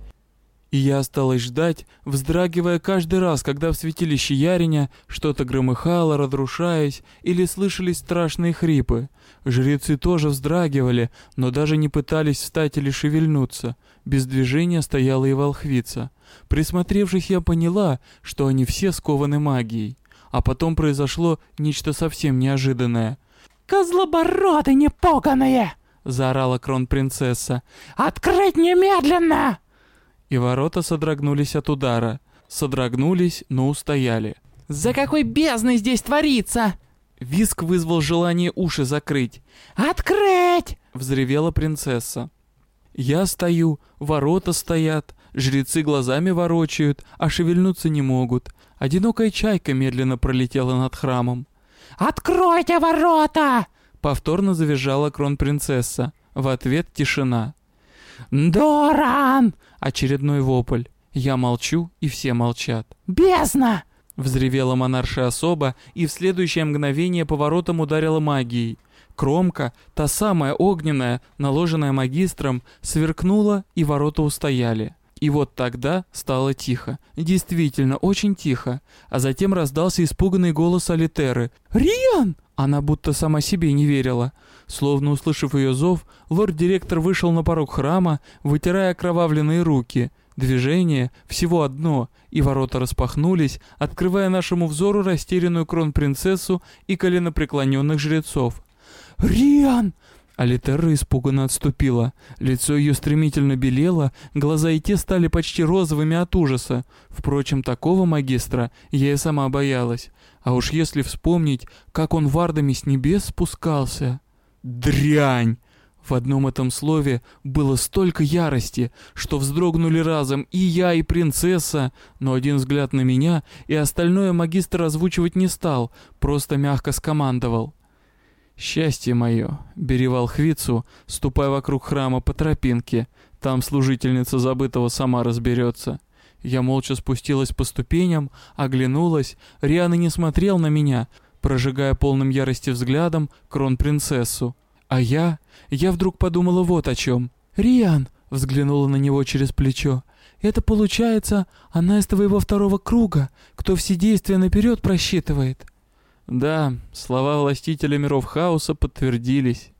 И я осталась ждать, вздрагивая каждый раз, когда в святилище Яриня что-то громыхало, разрушаясь, или слышались страшные хрипы. Жрецы тоже вздрагивали, но даже не пытались встать или шевельнуться. Без движения стояла и волхвица. Присмотревшись, я поняла, что они все скованы магией. А потом произошло нечто совсем неожиданное. «Козлобороды непоганые!» — заорала кронпринцесса. «Открыть немедленно!» И ворота содрогнулись от удара. Содрогнулись, но устояли. «За какой бездной здесь творится?» Виск вызвал желание уши закрыть. «Открыть!» — взревела принцесса. Я стою, ворота стоят, жрецы глазами ворочают, а шевельнуться не могут. Одинокая чайка медленно пролетела над храмом. «Откройте ворота!» — повторно завизжала кронпринцесса. В ответ тишина. «Доран!» Очередной вопль. Я молчу, и все молчат. «Бездна!» Взревела монарша особа, и в следующее мгновение поворотом ударила магией. Кромка, та самая огненная, наложенная магистром, сверкнула, и ворота устояли. И вот тогда стало тихо. Действительно, очень тихо. А затем раздался испуганный голос Алитеры. «Риан!» Она будто сама себе не верила. Словно услышав ее зов, лорд-директор вышел на порог храма, вытирая окровавленные руки. Движение всего одно, и ворота распахнулись, открывая нашему взору растерянную кронпринцессу и коленопреклоненных жрецов. «Риан!» Алитерра испуганно отступила. Лицо ее стремительно белело, глаза и те стали почти розовыми от ужаса. Впрочем, такого магистра я и сама боялась. А уж если вспомнить, как он вардами с небес спускался... Дрянь! В одном этом слове было столько ярости, что вздрогнули разом и я, и принцесса, но один взгляд на меня, и остальное магистр озвучивать не стал, просто мягко скомандовал. «Счастье мое, бери волхвицу, ступай вокруг храма по тропинке, там служительница забытого сама разберется». Я молча спустилась по ступеням, оглянулась, Риана не смотрел на меня, прожигая полным ярости взглядом кронпринцессу. А я... Я вдруг подумала вот о чем. «Риан!» — взглянула на него через плечо. «Это получается, она из твоего второго круга, кто все действия наперед просчитывает». Да, слова властителя миров хаоса подтвердились.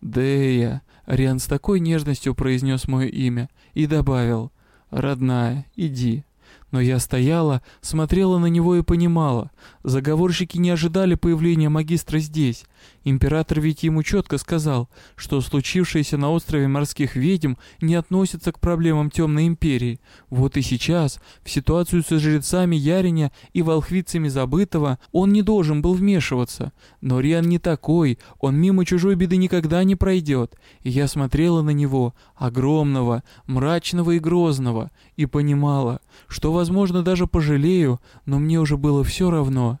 «Дея!» — Риан с такой нежностью произнес мое имя и добавил. «Родная, иди, но я стояла, смотрела на него и понимала. Заговорщики не ожидали появления магистра здесь. Император ведь ему четко сказал, что случившееся на острове морских ведьм не относится к проблемам Темной Империи. Вот и сейчас, в ситуацию со жрецами Яриня и волхвицами Забытого, он не должен был вмешиваться. Но Риан не такой, он мимо чужой беды никогда не пройдет. И я смотрела на него, огромного, мрачного и грозного, и понимала, что, возможно, даже пожалею, но мне уже было все равно.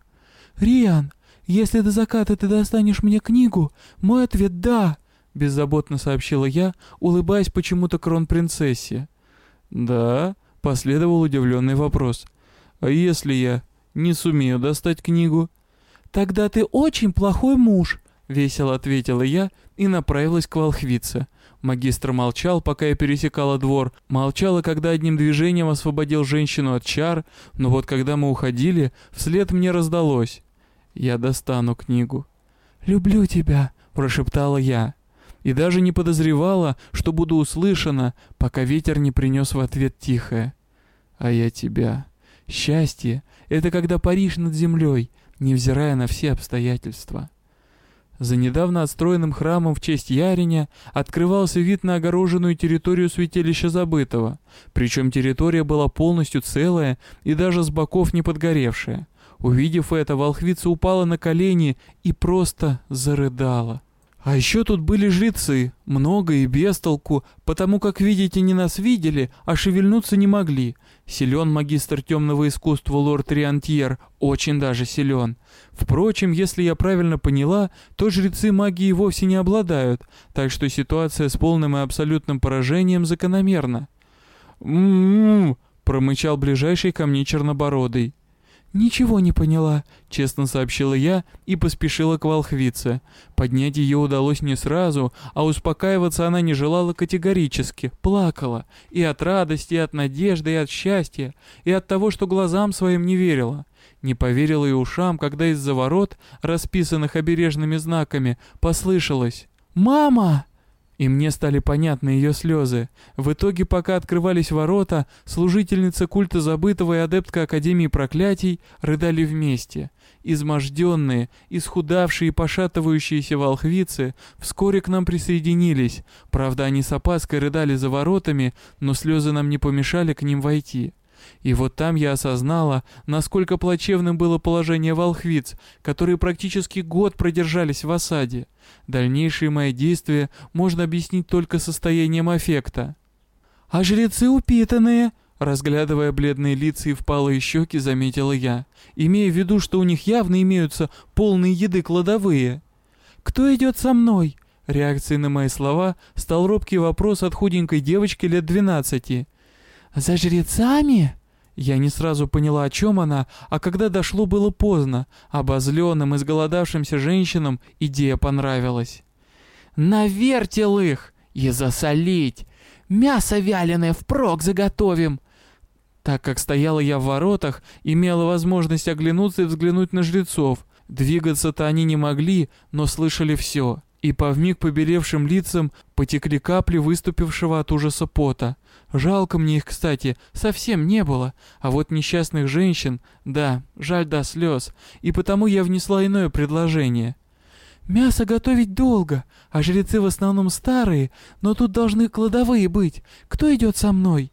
«Риан, Если до заката ты достанешь мне книгу, мой ответ «да», — беззаботно сообщила я, улыбаясь почему-то кронпринцессе. «Да?» — последовал удивленный вопрос. «А если я не сумею достать книгу?» «Тогда ты очень плохой муж», — весело ответила я и направилась к волхвице. Магистр молчал, пока я пересекала двор, молчал и когда одним движением освободил женщину от чар, но вот когда мы уходили, вслед мне раздалось. Я достану книгу. «Люблю тебя», — прошептала я. И даже не подозревала, что буду услышана, пока ветер не принес в ответ тихое. «А я тебя». Счастье — это когда паришь над землей, невзирая на все обстоятельства. За недавно отстроенным храмом в честь Яриня открывался вид на огороженную территорию святилища Забытого, причем территория была полностью целая и даже с боков не подгоревшая. Увидев это, волхвица упала на колени и просто зарыдала. А еще тут были жрецы, много и без толку, потому как, видите, не нас видели, а шевельнуться не могли. Силен магистр темного искусства лорд Риантьер, очень даже силен. Впрочем, если я правильно поняла, то жрецы магии вовсе не обладают, так что ситуация с полным и абсолютным поражением закономерна. «М-м-м», промычал ближайший ко мне чернобородый. «Ничего не поняла», — честно сообщила я и поспешила к волхвице. Поднять ее удалось не сразу, а успокаиваться она не желала категорически, плакала. И от радости, и от надежды, и от счастья, и от того, что глазам своим не верила. Не поверила и ушам, когда из-за ворот, расписанных обережными знаками, послышалось «Мама!» и мне стали понятны ее слезы. В итоге, пока открывались ворота, служительница культа забытого и адептка Академии проклятий рыдали вместе. Изможденные, исхудавшие и пошатывающиеся волхвицы вскоре к нам присоединились. Правда, они с опаской рыдали за воротами, но слезы нам не помешали к ним войти. И вот там я осознала, насколько плачевным было положение волхвиц, которые практически год продержались в осаде. Дальнейшие мои действия можно объяснить только состоянием аффекта. «А жрецы упитанные!» Разглядывая бледные лица и впалые щеки, заметила я, имея в виду, что у них явно имеются полные еды кладовые. «Кто идет со мной?» Реакцией на мои слова стал робкий вопрос от худенькой девочки лет двенадцати. «За жрецами?» Я не сразу поняла, о чем она, а когда дошло, было поздно. Обозленным, изголодавшимся женщинам идея понравилась. «Навертел их и засолить! Мясо вяленое впрок заготовим!» Так как стояла я в воротах, имела возможность оглянуться и взглянуть на жрецов. Двигаться-то они не могли, но слышали все и по вмиг побелевшим лицам потекли капли выступившего от ужаса пота. Жалко мне их, кстати, совсем не было, а вот несчастных женщин, да, жаль до слез, и потому я внесла иное предложение. «Мясо готовить долго, а жрецы в основном старые, но тут должны кладовые быть. Кто идет со мной?»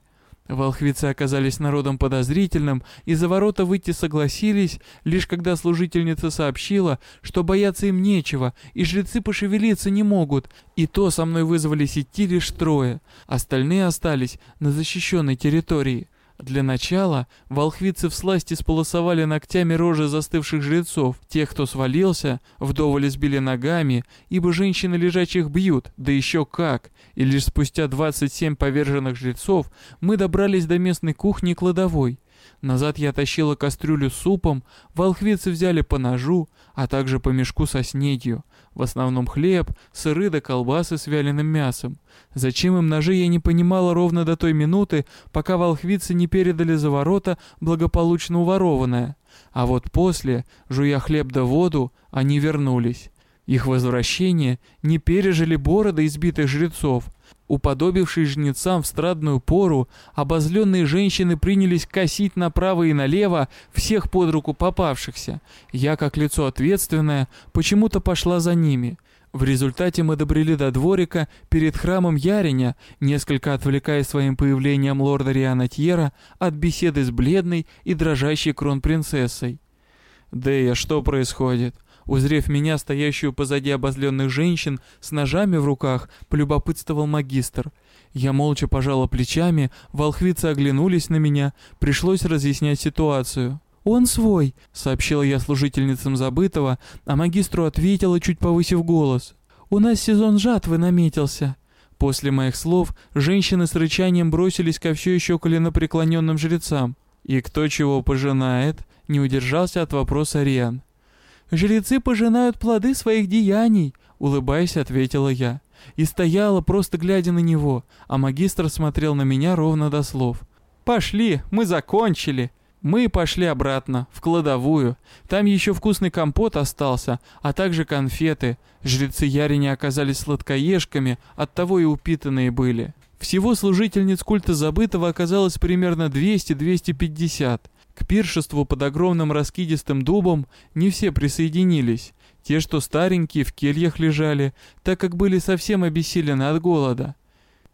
Волхвицы оказались народом подозрительным и за ворота выйти согласились, лишь когда служительница сообщила, что бояться им нечего, и жрецы пошевелиться не могут, и то со мной вызвались идти лишь трое, остальные остались на защищенной территории. Для начала волхвицы всласти сполосовали ногтями рожи застывших жрецов. Тех, кто свалился, вдоволь сбили ногами, ибо женщины лежачих бьют, да еще как. И лишь спустя 27 поверженных жрецов мы добрались до местной кухни кладовой. Назад я тащила кастрюлю с супом, волхвицы взяли по ножу, а также по мешку со снедью. В основном хлеб, сыры да колбасы с вяленым мясом. Зачем им ножи, я не понимала ровно до той минуты, пока волхвицы не передали за ворота благополучно уворованное. А вот после, жуя хлеб да воду, они вернулись. Их возвращение не пережили бороды избитых жрецов. Уподобившись жнецам в страдную пору, обозленные женщины принялись косить направо и налево всех под руку попавшихся. Я, как лицо ответственное, почему-то пошла за ними. В результате мы добрели до дворика перед храмом Яриня, несколько отвлекая своим появлением лорда Риана Тьера от беседы с бледной и дрожащей кронпринцессой. «Дэя, что происходит?» Узрев меня, стоящую позади обозленных женщин, с ножами в руках, полюбопытствовал магистр. Я молча пожала плечами, волхвицы оглянулись на меня, пришлось разъяснять ситуацию. он свой», — сообщила я служительницам забытого, а магистру ответила, чуть повысив голос. «У нас сезон жатвы наметился». После моих слов женщины с рычанием бросились ко все еще коленопреклоненным жрецам. «И кто чего пожинает?» — не удержался от вопроса Риан. «Жрецы пожинают плоды своих деяний», — улыбаясь, ответила я. И стояла, просто глядя на него, а магистр смотрел на меня ровно до слов. «Пошли, мы закончили!» Мы пошли обратно, в кладовую. Там еще вкусный компот остался, а также конфеты. Жрецы Ярине оказались сладкоежками, оттого и упитанные были. Всего служительниц культа забытого оказалось примерно 200-250. К пиршеству под огромным раскидистым дубом не все присоединились. Те, что старенькие, в кельях лежали, так как были совсем обессилены от голода.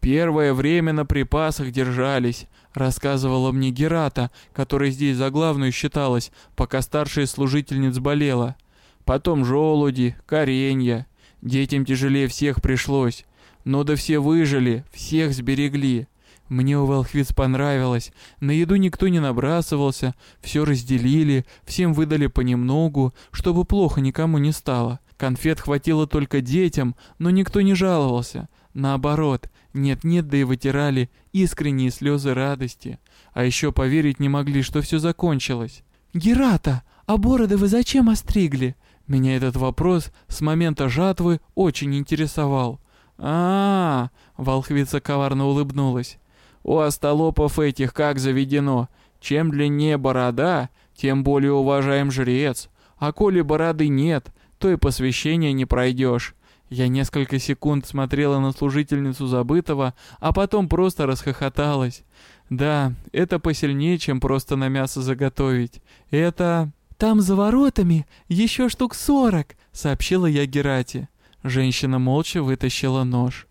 Первое время на припасах держались, рассказывала мне Герата, которая здесь за главную считалась, пока старшая служительниц болела. Потом желуди, коренья. Детям тяжелее всех пришлось. Но да все выжили, всех сберегли. Мне у волхвиц понравилось. На еду никто не набрасывался, все разделили, всем выдали понемногу, чтобы плохо никому не стало. Конфет хватило только детям, но никто не жаловался. Наоборот, нет-нет, да и вытирали искренние слезы радости. А еще поверить не могли, что все закончилось. «Герата, а бороды вы зачем остригли?» Меня этот вопрос с момента жатвы очень интересовал. а, -а, -а волхвица коварно улыбнулась. «У остолопов этих как заведено. Чем длиннее борода, тем более уважаем жрец. А коли бороды нет, то и посвящения не пройдешь. Я несколько секунд смотрела на служительницу забытого, а потом просто расхохоталась. Да, это посильнее, чем просто на мясо заготовить. Это... «Там за воротами еще штук сорок», — сообщила я Герате. Женщина молча вытащила нож.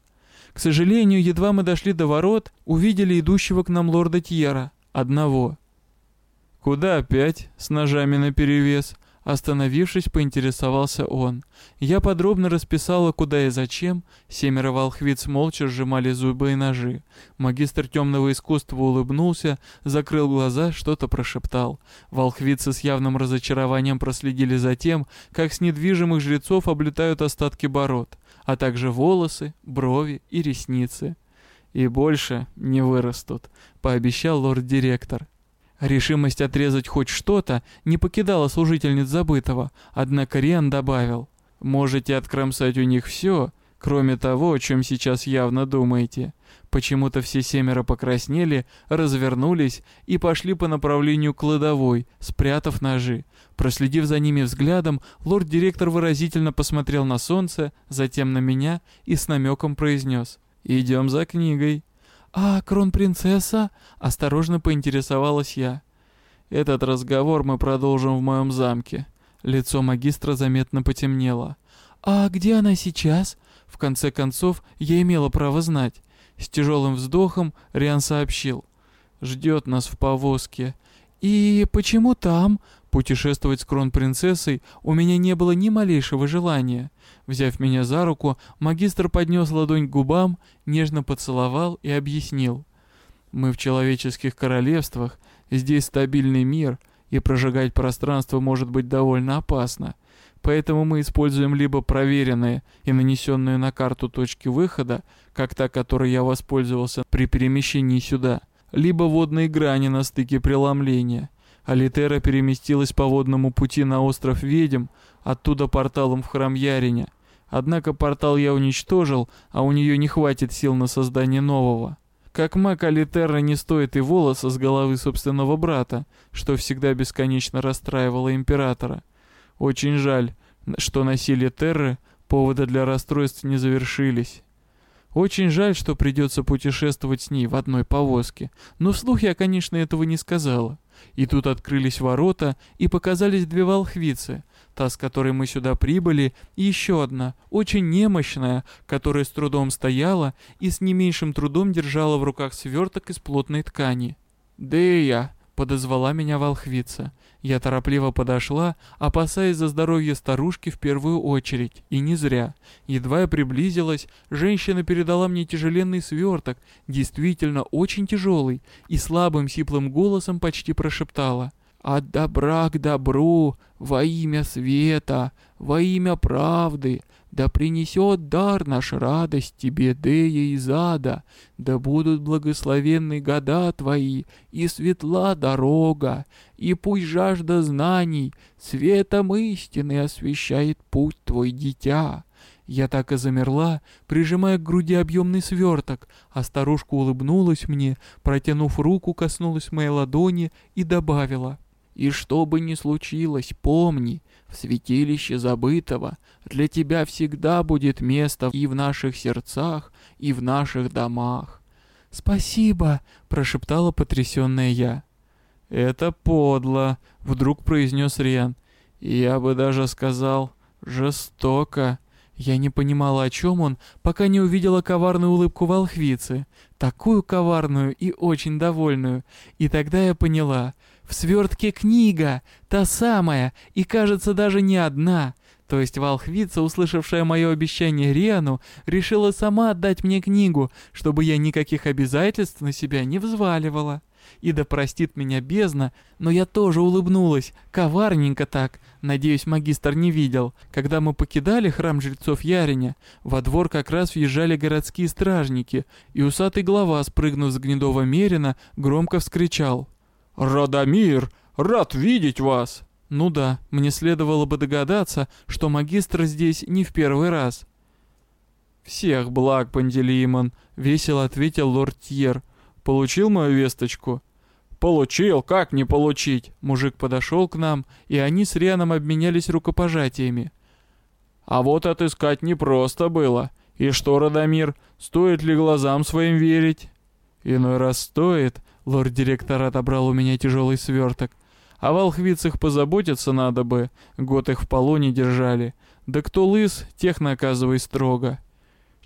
К сожалению, едва мы дошли до ворот, увидели идущего к нам лорда Тьера, одного. «Куда опять?» — с ножами наперевес. Остановившись, поинтересовался он. Я подробно расписала, куда и зачем. Семеро волхвиц молча сжимали зубы и ножи. Магистр темного искусства улыбнулся, закрыл глаза, что-то прошептал. Волхвицы с явным разочарованием проследили за тем, как с недвижимых жрецов облетают остатки бород, а также волосы, брови и ресницы. «И больше не вырастут», — пообещал лорд-директор. Решимость отрезать хоть что-то не покидала служительниц забытого, однако Риан добавил, «Можете откромсать у них все, кроме того, о чем сейчас явно думаете». Почему-то все семеро покраснели, развернулись и пошли по направлению кладовой, спрятав ножи. Проследив за ними взглядом, лорд-директор выразительно посмотрел на солнце, затем на меня и с намеком произнес «Идем за книгой». «А кронпринцесса?» — осторожно поинтересовалась я. «Этот разговор мы продолжим в моем замке». Лицо магистра заметно потемнело. «А где она сейчас?» В конце концов, я имела право знать. С тяжелым вздохом Риан сообщил. «Ждет нас в повозке». «И почему там?» Путешествовать с кронпринцессой у меня не было ни малейшего желания. Взяв меня за руку, магистр поднес ладонь к губам, нежно поцеловал и объяснил. «Мы в человеческих королевствах, здесь стабильный мир, и прожигать пространство может быть довольно опасно. Поэтому мы используем либо проверенные и нанесенные на карту точки выхода, как та, которой я воспользовался при перемещении сюда, либо водные грани на стыке преломления. Алитера переместилась по водному пути на остров Ведьм, оттуда порталом в храм Яриня. Однако портал я уничтожил, а у нее не хватит сил на создание нового. Как маг Алитера не стоит и волоса с головы собственного брата, что всегда бесконечно расстраивало императора. Очень жаль, что насилие Терры повода для расстройств не завершились. Очень жаль, что придется путешествовать с ней в одной повозке, но вслух я, конечно, этого не сказала. И тут открылись ворота, и показались две волхвицы, та, с которой мы сюда прибыли, и еще одна, очень немощная, которая с трудом стояла и с не меньшим трудом держала в руках сверток из плотной ткани. «Дея!» — подозвала меня волхвица. Я торопливо подошла, опасаясь за здоровье старушки в первую очередь, и не зря. Едва я приблизилась, женщина передала мне тяжеленный сверток, действительно очень тяжелый, и слабым сиплым голосом почти прошептала. От добра к добру, во имя света, во имя правды, да принесет дар наш радость тебе, Дея из ада, да будут благословенны года твои, и светла дорога, и пусть жажда знаний светом истины освещает путь твой, дитя. Я так и замерла, прижимая к груди объемный сверток, а старушка улыбнулась мне, протянув руку, коснулась моей ладони и добавила — и что бы ни случилось, помни, в святилище забытого для тебя всегда будет место и в наших сердцах, и в наших домах. «Спасибо!» — прошептала потрясенная я. «Это подло!» — вдруг произнес Риан. «Я бы даже сказал, жестоко!» Я не понимала, о чем он, пока не увидела коварную улыбку волхвицы. Такую коварную и очень довольную. И тогда я поняла, в свертке книга, та самая, и кажется даже не одна. То есть волхвица, услышавшая мое обещание Риану, решила сама отдать мне книгу, чтобы я никаких обязательств на себя не взваливала. И да простит меня бездна, но я тоже улыбнулась, коварненько так. Надеюсь, магистр не видел. Когда мы покидали храм жрецов Яриня, во двор как раз въезжали городские стражники, и усатый глава, спрыгнув с гнедого мерина, громко вскричал. «Радомир, рад видеть вас!» Ну да, мне следовало бы догадаться, что магистр здесь не в первый раз. «Всех благ, Панделимон», — весело ответил лорд Тьер. Получил мою весточку?» «Получил, как не получить?» Мужик подошел к нам, и они с Рианом обменялись рукопожатиями. «А вот отыскать непросто было. И что, Радомир, стоит ли глазам своим верить?» «Иной раз стоит», — лорд-директор отобрал у меня тяжелый сверток. «О волхвицах позаботиться надо бы, год их в полоне держали. Да кто лыс, тех наказывай строго».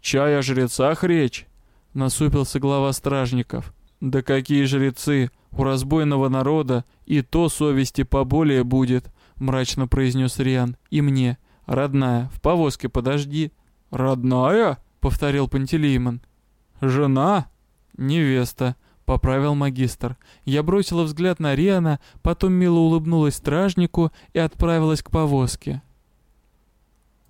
«Чай о жрецах речь?» насупился глава стражников. «Да какие жрецы! У разбойного народа и то совести поболее будет», — мрачно произнес Риан. «И мне. Родная, в повозке подожди». «Родная?» — повторил Пантелеймон. «Жена?» «Невеста», — поправил магистр. Я бросила взгляд на Риана, потом мило улыбнулась стражнику и отправилась к повозке.